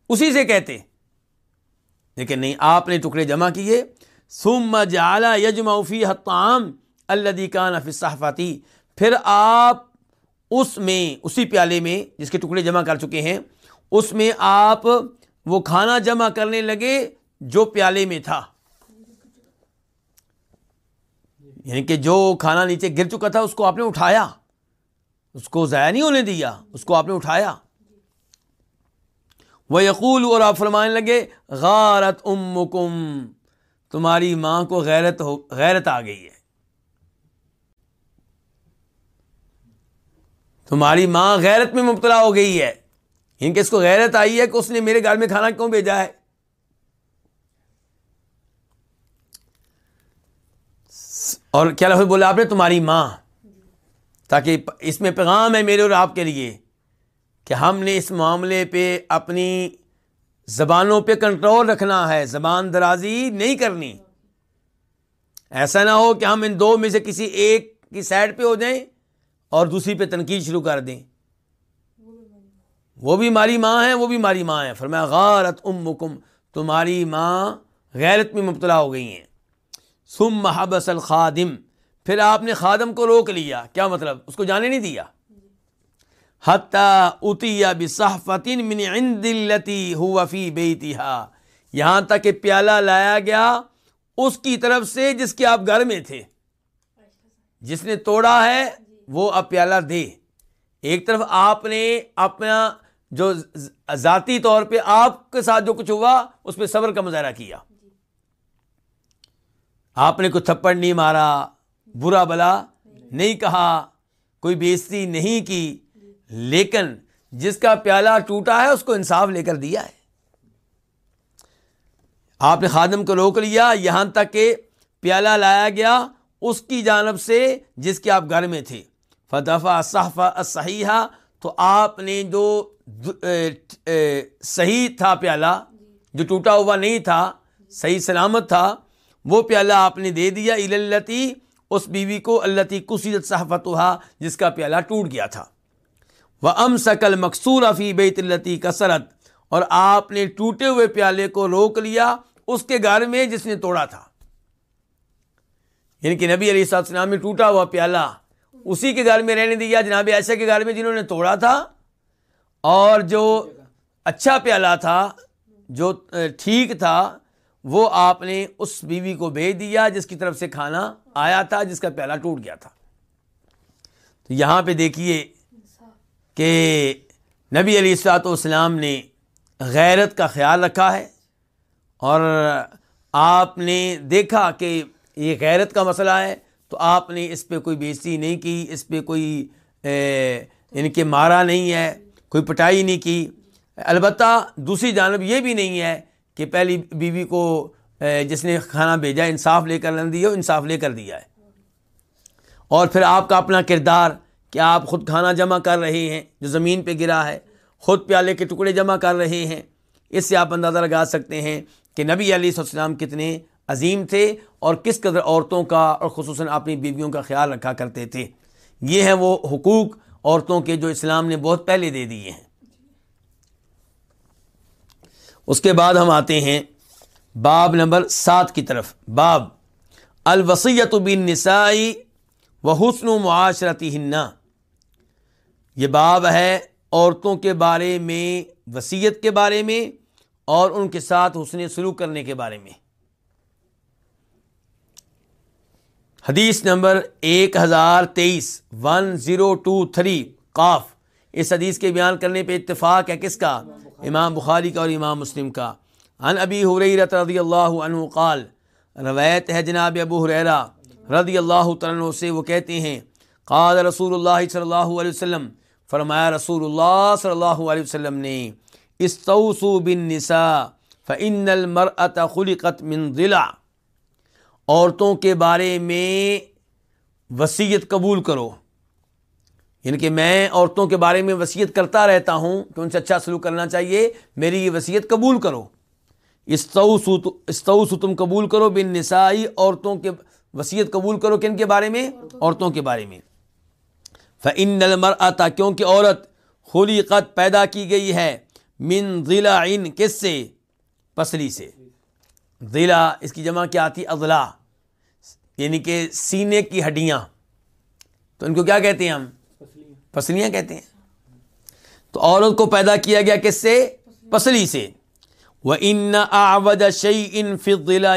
A: اسی سے کہتے لیکن نہیں، آپ نے ٹکڑے جمع کیے۔ سم جالا یجما فی حتام اللہ کان صحفاتی پھر آپ اس میں، اسی پیالے میں جس کے ٹکڑے جمع کر چکے ہیں، اس میں آپ وہ کھانا جمع کرنے لگے جو پیالے میں تھا۔ یعنی کہ جو کھانا نیچے گر چکا تھا، اس کو آپ نے اٹھایا۔ اس کو ضائع نہیں ہونے دیا، اس کو آپ نے اٹھایا۔ وہ یقول اور آپ فرمانے لگے، غارت ام تمہاری ماں کو غیرت ہو، غیرت آ گئی ہے۔ تمہاری ماں غیرت میں مبتلا ہو گئی ہے۔ یعنی ان کے اس کو غیرت آئی ہے کہ اس نے میرے گھر میں کھانا کیوں بھیجا ہے؟ اور کیا لفظ بولا آپ نے؟ تمہاری ماں۔ تاکہ اس میں پیغام ہے میرے اور آپ کے لیے۔ کہ ہم نے اس معاملے پہ اپنی زبانوں پہ کنٹرول رکھنا ہے، زبان درازی نہیں کرنی۔ ایسا نہ ہو کہ ہم ان دو میں سے کسی ایک کی سائڈ پہ ہو جائیں اور دوسری پہ تنقید شروع کر دیں۔ وہ بھی ماری ماں ہیں وہ بھی ماری ماں ہیں فرمایا، غارت ام تمہاری ماں غیرت میں مبتلا ہو گئی ہیں۔ سم محبس الخادم، پھر آپ نے خادم کو روک لیا۔ کیا مطلب؟ اس کو جانے نہیں دیا۔ اتیا من عند التي هو في بيتها۔ یہاں تک کہ پیالہ لایا گیا اس کی طرف سے جس کے آپ گھر میں تھے۔ جس نے توڑا ہے، وہ اب پیالہ دے۔ ایک طرف آپ نے اپنا جو ذاتی طور پہ آپ کے ساتھ جو کچھ ہوا، اس پہ صبر کا مظاہرہ کیا۔ آپ نے کوئی تھپڑ نہیں مارا، برا بلا نہیں کہا، کوئی بےزتی نہیں کی۔ لیکن جس کا پیالہ ٹوٹا ہے، اس کو انصاف لے کر دیا ہے۔ آپ نے خادم کو روک لیا، یہاں تک کہ پیالہ لایا گیا اس کی جانب سے جس کے آپ گھر میں تھے۔ فتح صحفہ صحیح تو آپ نے جو صحیح تھا پیالہ، جو ٹوٹا ہوا نہیں تھا، صحیح سلامت تھا، وہ پیالہ آپ نے دے دیا التی اس بیوی کو اللہ کسیت صحفت جس کا پیالہ ٹوٹ گیا تھا۔ وہ ام سکل مقصور افی بیت التی کثرت اور آپ نے ٹوٹے ہوئے پیالے کو روک لیا، اس کے گھر میں جس نے توڑا تھا۔ یعنی کہ نبی علی السلام میں ٹوٹا ہوا پیالہ اسی کے گھر میں رہنے دیا، جناب ایسے کے گھر میں جنہوں نے توڑا تھا۔ اور جو اچھا پیالہ تھا، جو ٹھیک تھا، وہ آپ نے اس بیوی کو بھیج دیا، جس کی طرف سے کھانا آیا تھا، جس کا پیالہ ٹوٹ گیا تھا۔ تو یہاں پہ دیکھیے کہ نبی علی السلاۃ والسلام نے غیرت کا خیال رکھا ہے اور آپ نے دیکھا کہ یہ غیرت کا مسئلہ ہے تو آپ نے اس پہ کوئی بےزتی نہیں کی، اس پہ کوئی ان کے مارا نہیں ہے، کوئی پٹائی نہیں کی۔ البتہ دوسری جانب یہ بھی نہیں ہے کہ پہلی بیوی کو جس نے کھانا بھیجا، انصاف لے کر نہ دیا، انصاف لے کر دیا ہے۔ اور پھر آپ کا اپنا کردار کہ آپ خود کھانا جمع کر رہے ہیں جو زمین پہ گرا ہے، خود پیالے کے ٹکڑے جمع کر رہے ہیں۔ اس سے آپ اندازہ لگا سکتے ہیں کہ نبی علیہ السلام کتنے عظیم تھے اور کس قدر عورتوں کا اور خصوصاً اپنی بیویوں کا خیال رکھا کرتے تھے۔ یہ ہیں وہ حقوق عورتوں کے جو اسلام نے بہت پہلے دے دیے ہیں۔ اس کے بعد ہم آتے ہیں باب نمبر سات کی طرف۔ باب الوسیت بن نسائی و حسن و معاشرتی ہننا یہ باب ہے عورتوں کے بارے میں وسیعت کے بارے میں اور ان کے ساتھ حسن سلوک کرنے کے بارے میں۔ حدیث نمبر ایک ہزار تیئیس ون زیرو ٹو تھری قاف۔ اس حدیث کے بیان کرنے پہ اتفاق ہے کس کا؟ امام بخاری کا اور امام مسلم کا۔ ان ابی حریرت رضی اللہ عنہ قال، روایت ہے جناب ابو حریرہ رضی اللہ عنہ سے وہ کہتے ہیں، قال رسول اللہ صلی اللہ علیہ وسلم، فرمایا رسول اللہ صلی اللہ علیہ وسلم نے استوسو بن نسا فن المرأت خلقت من ضلع۔ عورتوں کے بارے میں وسیعت قبول کرو۔ یعنی کہ میں عورتوں کے بارے میں وصیت کرتا رہتا ہوں کہ ان سے اچھا سلوک کرنا چاہیے، میری یہ وصیت قبول کرو۔ استعو تم قبول کرو بن نسائی عورتوں کے وصیت قبول کرو کن کے بارے میں؟ عورتوں کے بارے میں۔ فن نلمر آتا کیونکہ عورت خلی قط پیدا کی گئی ہے، من ضلع ان کس سے؟ پسری سے۔ ضلع اس کی جمع کیا آتی؟ اضلاع یعنی کہ سینے کی ہڈیاں۔ تو ان کو کیا کہتے ہیں ہم؟ پسلیاں کہتے ہیں۔ تو عورت کو پیدا کیا گیا کس سے؟ پسلی سے۔ وہ ان آود شعی ان فضلا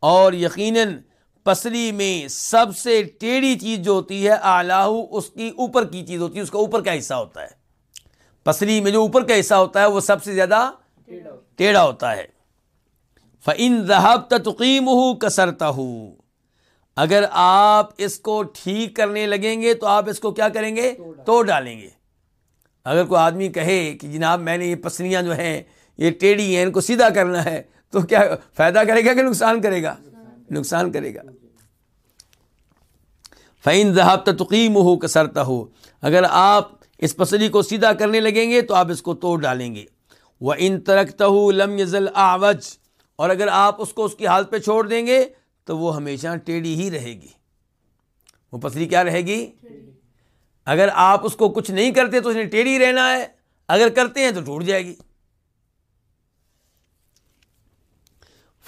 A: اور یقیناً پسلی میں سب سے ٹیڑھی چیز جو ہوتی ہے آلہ اس کی اوپر کی چیز ہوتی ہے، اس کا اوپر کا حصہ ہوتا ہے۔ پسلی میں جو اوپر کا حصہ ہوتا ہے، وہ سب سے زیادہ ٹیڑھا ہوتا ہے۔ فعن ذہب تقیم ہو کسرتا ہوں اگر آپ اس کو ٹھیک کرنے لگیں گے تو آپ اس کو کیا کریں گے؟ توڑ ڈالیں گے۔ اگر کوئی آدمی کہے کہ جناب میں نے یہ پسلیاں جو ہیں، یہ ٹیڑھی ہیں، ان کو سیدھا کرنا ہے تو کیا فائدہ کرے گا کہ نقصان کرے گا؟ نقصان کرے گا۔ فعین ذہب تقیم ہو کسرتا ہو اگر آپ اس پسلی کو سیدھا کرنے لگیں گے تو آپ اس کو توڑ ڈالیں گے۔ وہ ان ترکت لم یزل آوج اور اگر آپ اس کو اس کی حالت پہ چھوڑ دیں گے تو وہ ہمیشہ ٹیڑھی ہی رہے گی۔ وہ پسلی کیا رہے گی؟ اگر آپ اس کو کچھ نہیں کرتے تو اس نے ٹیڑھی رہنا ہے۔ اگر کرتے ہیں تو ٹوٹ جائے گی۔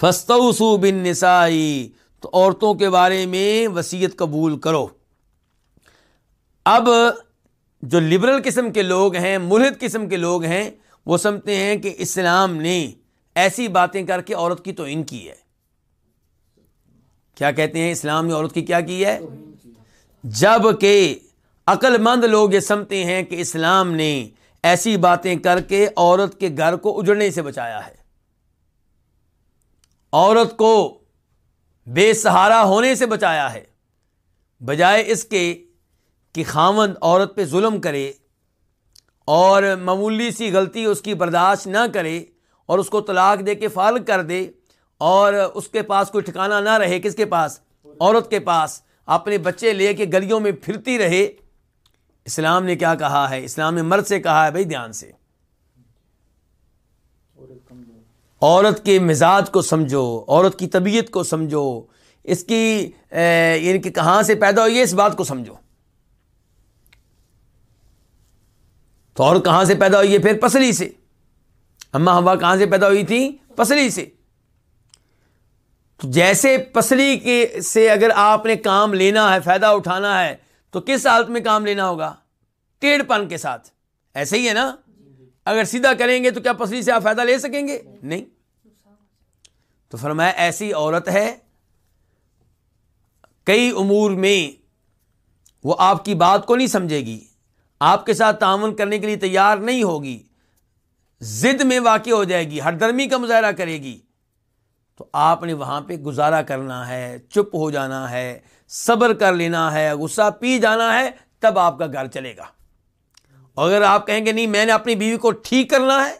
A: فستوسو بن نسائی تو عورتوں کے بارے میں وسیعت قبول کرو۔ اب جو لبرل قسم کے لوگ ہیں، ملحد قسم کے لوگ ہیں، وہ سمجھتے ہیں کہ اسلام نے ایسی باتیں کر کے عورت کی تو ان کی ہے۔ کیا کہتے ہیں؟ اسلام نے عورت کی کیا کی ہے؟ جبکہ عقل مند لوگ یہ سمجھتے ہیں کہ اسلام نے ایسی باتیں کر کے عورت کے گھر کو اجڑنے سے بچایا ہے۔ عورت کو بے سہارا ہونے سے بچایا ہے۔ بجائے اس کے کہ خامند عورت پہ ظلم کرے اور معمولی سی غلطی اس کی برداشت نہ کرے اور اس کو طلاق دے کے فارغ کر دے اور اس کے پاس کوئی ٹھکانہ نہ رہے، کس کے پاس؟ عورت کے پاس۔ اپنے بچے لے کے گلیوں میں پھرتی رہے۔ اسلام نے کیا کہا ہے؟ اسلام نے مرد سے کہا ہے، بھائی دھیان سے۔ عورت کے مزاج کو سمجھو، عورت کی طبیعت کو سمجھو، اس کی یعنی کہ کہاں سے پیدا ہوئی ہے، اس بات کو سمجھو۔ تو اور کہاں سے پیدا ہوئی ہے؟ پھر پسلی سے۔ اما ہوا کہاں سے پیدا ہوئی تھی؟ پسلی سے۔ تو جیسے پسلی کے سے اگر آپ نے کام لینا ہے، فائدہ اٹھانا ہے، تو کس حالت میں کام لینا ہوگا؟ ٹیڑھ پن کے ساتھ۔ ایسے ہی ہے نا؟ اگر سیدھا کریں گے تو کیا پسلی سے آپ فائدہ لے سکیں گے؟ نہیں۔ تو فرمایا ایسی عورت ہے، کئی امور میں وہ آپ کی بات کو نہیں سمجھے گی، آپ کے ساتھ تعاون کرنے کے لیے تیار نہیں ہوگی زد میں واقع ہو جائے گی، ہر درمی کا مظاہرہ کرے گی۔ تو آپ نے وہاں پہ گزارا کرنا ہے، چپ ہو جانا ہے، صبر کر لینا ہے، غصہ پی جانا ہے، تب آپ کا گھر چلے گا۔ اگر آپ کہیں گے نہیں، میں نے اپنی بیوی کو ٹھیک کرنا ہے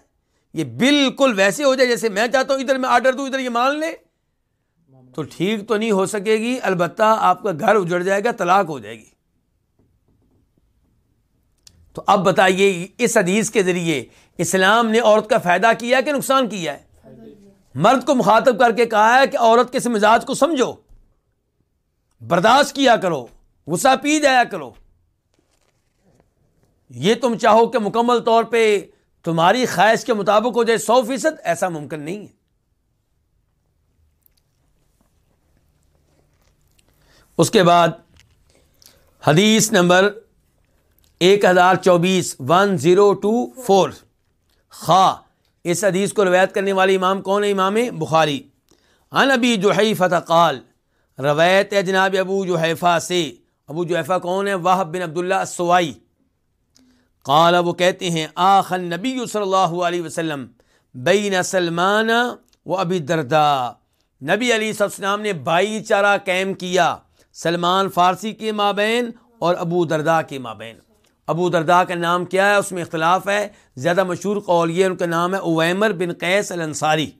A: یہ بالکل ویسے ہو جائے جیسے میں چاہتا ہوں، ادھر میں آرڈر دوں، ادھر یہ مان لے۔ تو ٹھیک تو نہیں ہو سکے گی، البتہ آپ کا گھر اجڑ جائے گا، طلاق ہو جائے گی۔ تو اب بتائیے، اس حدیث کے ذریعے اسلام نے عورت کا فائدہ کیا کہ نقصان کیا ہے؟ مرد کو مخاطب کر کے کہا ہے کہ عورت کے اس مزاج کو سمجھو، برداشت کیا کرو، غصہ پی جایا کرو۔ یہ تم چاہو کہ مکمل طور پہ تمہاری خواہش کے مطابق ہو جائے سو فیصد، ایسا ممکن نہیں ہے۔ اس کے بعد حدیث نمبر ایک ہزار چوبیس ون زیرو ٹو فور خواہ۔ اس حدیث کو روایت کرنے والی امام کون ہے؟ امام بخاری۔ ان ابی جو فتح قال، روایت ہے جناب ابو جو سے۔ ابو جو کون ہے؟ واہ بن عبداللہ السوائی۔ قال، وہ کہتے ہیں آخ نبی صلی اللہ علیہ وسلم بین سلمان و ابی دردا نبی علی صلی نے بھائی چارہ قائم کیا، سلمان فارسی کے مابین اور ابو دردا کے مابین۔ ابو دردا کا نام کیا ہے؟ اس میں اختلاف ہے۔ زیادہ مشہور قول یہ ان کا نام ہے اویمر بن قیس الانصاری۔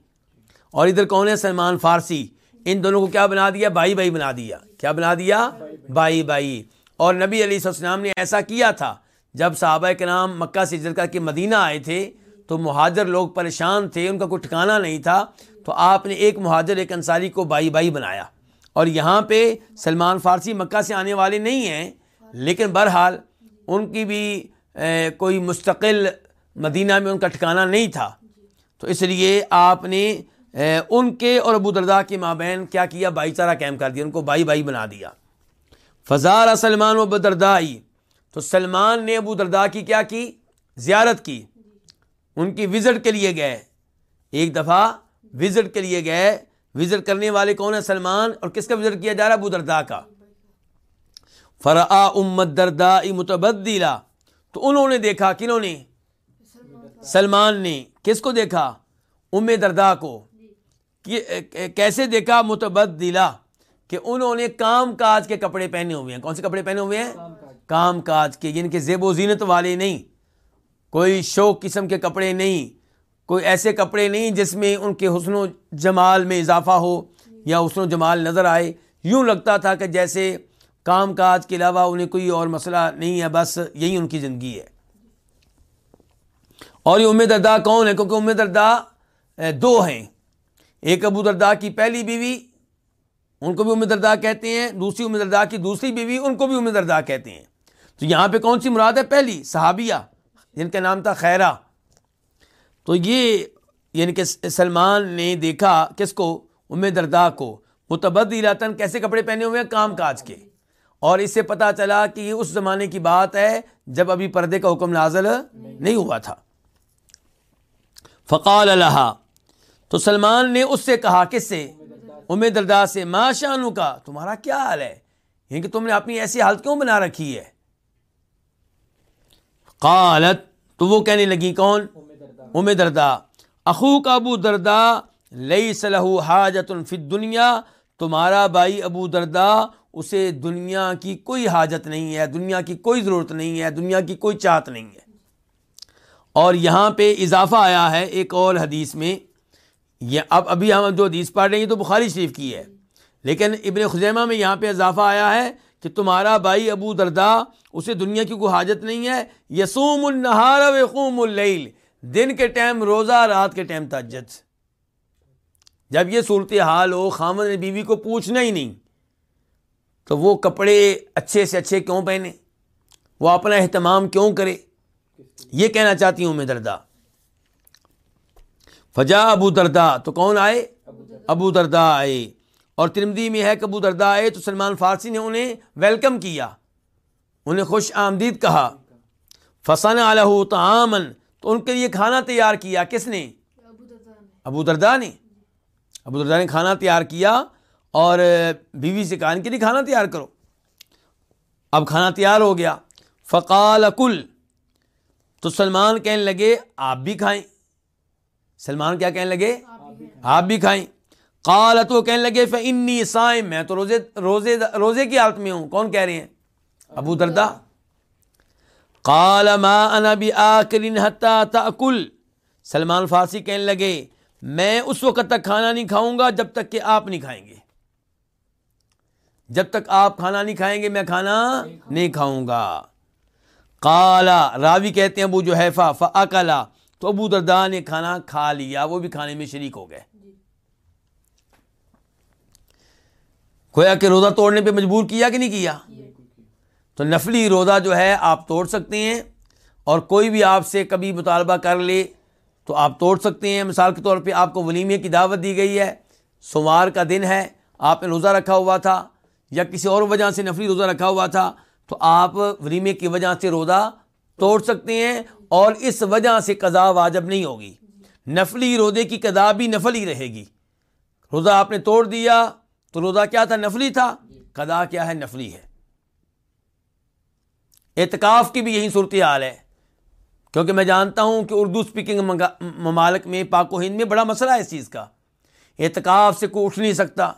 A: اور ادھر کون ہے؟ سلمان فارسی۔ ان دونوں کو کیا بنا دیا؟ بائی بائی بنا دیا۔ کیا بنا دیا؟ بائی بائی اور نبی علی السلام نے ایسا کیا تھا جب صحابہ کے نام مکہ سے کر کے مدینہ آئے تھے تو مہاجر لوگ پریشان تھے، ان کا کوئی ٹھکانا نہیں تھا، تو آپ نے ایک مہاجر، ایک انصاری کو بائی بائی بنایا۔ اور یہاں پہ سلمان فارسی مکہ سے آنے والے نہیں ہیں، لیکن بہرحال ان کی بھی کوئی مستقل مدینہ میں ان کا ٹھکانا نہیں تھا۔ تو اس لیے آپ نے ان کے اور ابو دردا کے مابین کیا کیا؟ بھائی چارہ قائم کر دیا، ان کو بائی بائی بنا دیا۔ فضار سلمان و بدردائی تو سلمان نے ابو دردا کی کیا کی؟ زیارت کی۔ ان کی وزٹ کے لیے گئے۔ ایک دفعہ وزٹ کے لیے گئے۔ وزٹ کرنے والے کون ہیں؟ سلمان۔ اور کس کا وزٹ کیا جا رہا ابو دردا کا۔ فرا امت دردا متبدیلا تو انہوں نے دیکھا، کنہوں نے؟ سلمان نے۔ کس کو دیکھا؟ ام دردا کو۔ کیسے دیکھا؟ متبدیلا کہ انہوں نے کام کاج کے کپڑے پہنے ہوئے ہیں۔ کون سے کپڑے پہنے ہوئے ہیں؟ کام کاج کے یعنی کہ زیب و زینت والے نہیں، کوئی شوق قسم کے کپڑے نہیں، کوئی ایسے کپڑے نہیں جس میں ان کے حسن و جمال میں اضافہ ہو یا حسن و جمال نظر آئے۔ یوں لگتا تھا کہ جیسے کام کاج کے علاوہ انہیں کوئی اور مسئلہ نہیں ہے، بس یہی ان کی زندگی ہے۔ اور یہ امید دردا کون ہے؟ کیونکہ امید دردا دو ہیں۔ ایک ابو دردا کی پہلی بیوی، ان کو بھی امید دردا کہتے ہیں۔ دوسری امید دردا کی دوسری بیوی، ان کو بھی امید دردا کہتے ہیں۔ تو یہاں پہ کون سی مراد ہے؟ پہلی، صحابیہ، جن کا نام تھا خیرہ۔ تو یہ یعنی کہ سلمان نے دیکھا کس کو؟ ام دردا کو۔ متبد کیسے کپڑے پہنے ہوئے ہیں؟ کام کاج کے۔ اور اس سے پتا چلا کہ یہ اس زمانے کی بات ہے جب ابھی پردے کا حکم نازل نہیں ہوا تھا۔ فقال اللہ تو سلمان نے اس سے کہا، کس سے؟ ام دردا سے، ماں شانو کا۔ تمہارا کیا حال ہے؟ یعنی کہ تم نے اپنی ایسی حالت کیوں بنا رکھی ہے؟ قالت، تو وہ کہنے لگی، کون؟ ام دردا اخو کا ابو دردا لئی صلاح حاجت فی دنیا تمہارا بھائی ابو دردا اسے دنیا کی کوئی حاجت نہیں ہے، دنیا کی کوئی ضرورت نہیں ہے، دنیا کی کوئی چاہت نہیں ہے۔ اور یہاں پہ اضافہ آیا ہے ایک اور حدیث میں۔ یہ اب، ابھی ہم جو حدیث پڑھ رہے ہیں تو بخاری شریف کی ہے۔ لیکن ابن خزیمہ میں یہاں پہ اضافہ آیا ہے۔ کہ تمہارا بھائی ابو دردا اسے دنیا کی کوئی حاجت نہیں ہے۔ یسوم النہار وقوم اللیل۔ دن کے ٹائم روزہ، رات کے ٹائم تجد جب یہ صورت حال ہو، خامد نے بیوی کو پوچھنا ہی نہیں۔ تو وہ کپڑے اچھے سے اچھے کیوں پہنے؟ وہ اپنا اہتمام کیوں کرے؟ یہ کہنا چاہتی ہوں میں دردا فجا ابو دردا تو کون آئے؟ ابو دردا آئے۔ اور ترمدی میں ہے کبو دردا آئے تو سلمان فارسی نے انہیں ویلکم کیا۔ انہیں خوش آمدید کہا۔ فسن علیہ تعامن تو ان کے لیے کھانا تیار کیا۔ کس نے؟ ابو دردا نے۔ ابو دردا نے۔ کھانا تیار کیا اور بیوی سے کہا ان کے لیے کھانا تیار کرو۔ اب کھانا تیار ہو گیا۔ فقال کل۔ تو سلمان کہنے لگے آپ بھی کھائیں۔ سلمان کیا کہنے لگے؟ آپ بھی کھائیں۔ قالت وہ کہنے لگے انی سائم میں تو روزے روزے روزے کی حالت میں ہوں۔ کون کہہ رہے ہیں؟ ابو دردا قال، ما انا بآکل حتی تاکل سلمان فارسی کہنے لگے، میں اس وقت تک کھانا نہیں کھاؤں گا جب تک کہ آپ نہیں کھائیں گے۔ جب تک آپ کھانا نہیں کھائیں گے، میں کھانا نہیں کھاؤں گا۔ کالا راوی کہتے ہیں، ابو جو حیفا فلا تو ابو دردا نے کھانا کھا لیا، وہ بھی کھانے میں شریک ہو گئے۔ کھویا کہ روزہ توڑنے پہ مجبور کیا کہ نہیں کیا؟ تو نفلی روزہ جو ہے آپ توڑ سکتے ہیں اور کوئی بھی آپ سے کبھی مطالبہ کر لے تو آپ توڑ سکتے ہیں۔ مثال کے طور پہ آپ کو ولیمے کی دعوت دی گئی ہے، سوموار کا دن ہے، آپ نے روزہ رکھا ہوا تھا یا کسی اور وجہ سے نفلی روزہ رکھا ہوا تھا، تو آپ ولیمے کی وجہ سے روزہ توڑ سکتے ہیں اور اس وجہ سے قضا واجب نہیں ہوگی۔ نفلی روزے کی قضا بھی نفل ہی رہے گی۔ روزہ آپ نے توڑ دیا تو روزہ کیا تھا؟ نفلی تھا۔ قضا کیا ہے؟ نفلی ہے۔ اعتکاف کی بھی یہی صورتحال ہے۔ کیونکہ میں جانتا ہوں کہ اردو اسپیکنگ ممالک میں، پاک و ہند میں بڑا مسئلہ ہے اس چیز کا۔ اعتکاف سے کوئی اٹھ نہیں سکتا۔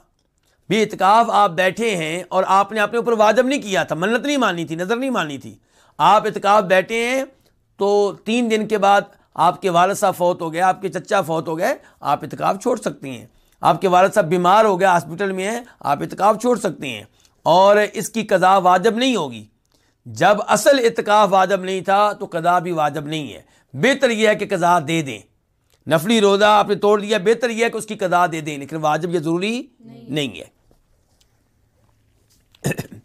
A: بھی اعتکاف آپ بیٹھے ہیں اور آپ نے اپنے اوپر واجب نہیں کیا تھا، منت نہیں مانی تھی، نظر نہیں مانی تھی۔ آپ اعتکاف بیٹھے ہیں تو تین دن کے بعد آپ کے والد صاحب فوت ہو گئے، آپ کے چچا فوت ہو گئے، آپ اعتکاف چھوڑ سکتے ہیں۔ آپ کے والد صاحب بیمار ہو گئے، ہاسپٹل میں ہیں، آپ اعتکاف چھوڑ سکتے ہیں۔ اور اس کی قضا واجب نہیں ہوگی۔ جب اصل اعتکاف واجب نہیں تھا تو قضا بھی واجب نہیں ہے۔ بہتر یہ ہے کہ قضا دے دیں۔ نفلی روزہ آپ نے توڑ دیا، بہتر یہ ہے کہ اس کی قضا دے دیں، لیکن واجب یہ ضروری نہیں ہے۔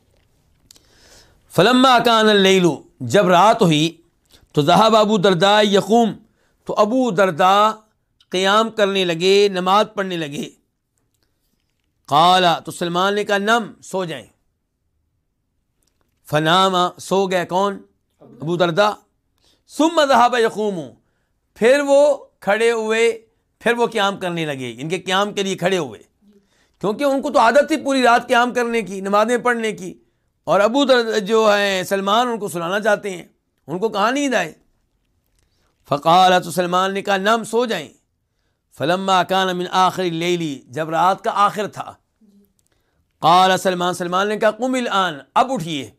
A: فلما اکان اللیلو جب رات ہوئی تو ذہب ابو دردا یقوم، تو ابو دردا قیام کرنے لگے، نماز پڑھنے لگے۔ قالا، تو سلمان نے کہا، نم، سو جائیں۔ فنام سو گئے کون؟ ابو دردا سم ذہب یقوم پھر وہ کھڑے ہوئے، پھر وہ قیام کرنے لگے۔ ان کے قیام کے لیے کھڑے ہوئے۔ کیونکہ ان کو تو عادت تھی پوری رات قیام کرنے کی، نمازیں پڑھنے کی۔ اور ابو در جو ہے سلمان، ان کو سنانا چاہتے ہیں۔ ان کو کہاں نیند آئے فقال تو سلمان نے کہا نام سو جائیں۔ فلما کان من آخری لے لی جب رات کا آخر تھا، قال سلمان سلمان نے کہا، قم الان، اب اٹھیے۔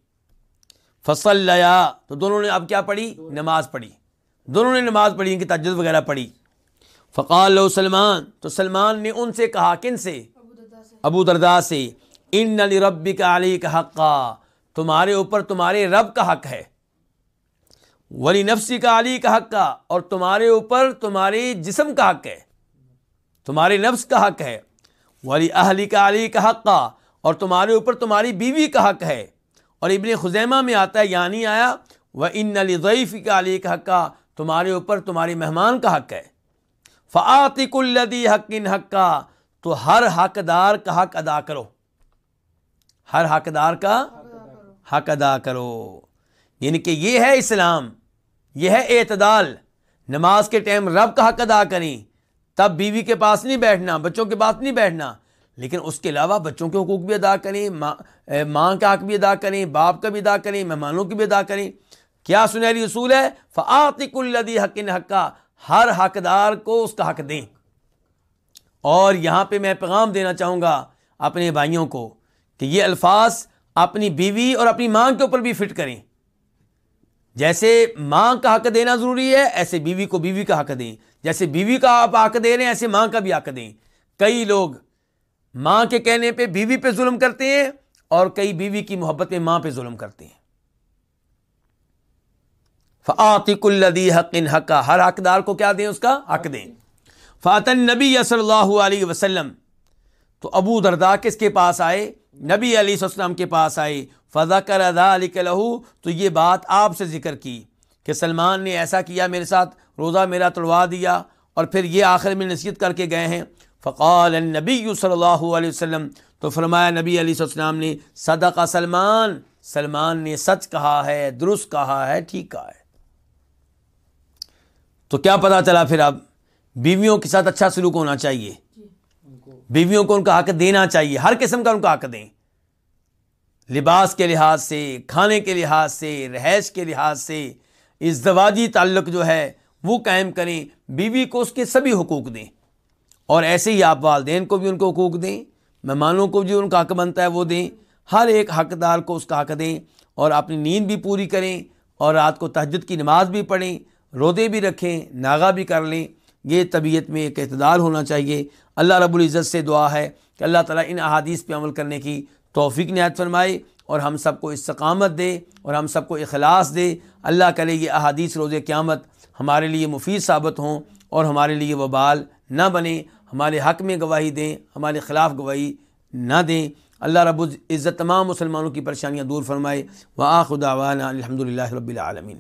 A: فصل لیا تو دونوں نے اب کیا پڑھی؟ نماز پڑھی۔ دونوں نے نماز پڑھی، ان کی تجد وغیرہ پڑھی۔ فقال لو سلمان، تو سلمان نے ان سے کہا، کن سے؟ ابو دردا سے۔ ان علی ربی کا علی کا حق تمہارے اوپر تمہارے رب کا حق ہے۔ ولی نفسی کا علی کا حق کا اور تمہارے اوپر تمہارے جسم کا حق ہے۔ تمہارے نفس کا حق ہے۔ ولی اہلی کا علی کا حق کا اور تمہارے اوپر تمہاری بیوی کا حق ہے۔ اور ابن خزیمہ میں آتا ہے یعنی آیا وہ ان علی ضعیف کا علی کا حق کا تمہارے اوپر تمہاری مہمان کا حق ہے۔ فعطق الدی حق ان حق کا تو ہر حقدار کا حق ادا کرو۔ ہر حقدار کا حق ادا کرو۔ یعنی کہ یہ ہے اسلام، یہ ہے اعتدال۔ نماز کے ٹائم رب کا حق ادا کریں۔ تب بیوی کے پاس نہیں بیٹھنا، بچوں کے پاس نہیں بیٹھنا۔ لیکن اس کے علاوہ بچوں کے حقوق بھی ادا کریں، ماں کا حق بھی ادا کریں، باپ کا بھی ادا کریں، مہمانوں کی بھی ادا کریں۔ کیا سنہری اصول ہے؟ فعطق الدی حق حقہ ہر حقدار کو اس کا حق دیں۔ اور یہاں پہ میں پیغام دینا چاہوں گا اپنے بھائیوں کو کہ یہ الفاظ اپنی بیوی اور اپنی ماں کے اوپر بھی فٹ کریں۔ جیسے ماں کا حق دینا ضروری ہے، ایسے بیوی کو بیوی کا حق دیں۔ جیسے بیوی کا آپ حق دے رہے ہیں، ایسے ماں کا بھی حق دیں۔ کئی لوگ ماں کے کہنے پہ بیوی پہ ظلم کرتے ہیں اور کئی بیوی کی محبت میں ماں پہ ظلم کرتے ہیں۔ فعطق الدی حق حق۔ ہر حقدار کو کیا دیں اس کا؟ حق دیں۔ فاتن نبی صلی اللہ علیہ وسلم۔ تو ابو دردا کس کے پاس آئے؟ نبی علیہ السلام کے پاس آئے۔ فضا کر ادا علی لہو تو یہ بات آپ سے ذکر کی۔ کہ سلمان نے ایسا کیا، میرے ساتھ روزہ میرا توڑوا دیا اور پھر یہ آخر میں نصیحت کر کے گئے ہیں۔ فقال نبی صلی اللہ علیہ وسلم، تو فرمایا نبی علیہ السلام نے، صدقہ سلمان سلمان نے سچ کہا ہے، درست کہا ہے، ٹھیک کہا ہے۔ تو کیا پتا چلا پھر اب، بیویوں کے ساتھ اچھا سلوک ہونا چاہیے۔ بیویوں کو ان کا حق دینا چاہیے، ہر قسم کا ان کا حق دیں۔ لباس کے لحاظ سے، کھانے کے لحاظ سے، رہائش کے لحاظ سے ازدواجی تعلق جو ہے وہ قائم کریں، بیوی کو اس کے سبھی حقوق دیں۔ اور ایسے ہی آپ والدین کو بھی ان کو حقوق دیں، مہمانوں کو بھی ان کا حق بنتا ہے وہ دیں۔ ہر ایک حقدار کو اس کا حق دیں اور اپنی نیند بھی پوری کریں اور رات کو تہجد کی نماز بھی پڑھیں رودے بھی رکھیں ناغا بھی کر لیں۔ یہ طبیعت میں ایک اعتدال ہونا چاہیے۔ اللہ رب العزت سے دعا ہے کہ اللہ تعالیٰ ان احادیث پہ عمل کرنے کی توفیق نہایت فرمائے اور ہم سب کو استقامت دے اور ہم سب کو اخلاص دے۔ اللہ کرے یہ احادیث روز قیامت ہمارے لیے مفید ثابت ہوں اور ہمارے لیے وبال نہ بنے، ہمارے حق میں گواہی دیں، ہمارے خلاف گواہی نہ دیں۔ اللہ رب العزت تمام مسلمانوں کی پریشانیاں دور فرمائے۔ وہ خدا الحمد للہ رب العالمین۔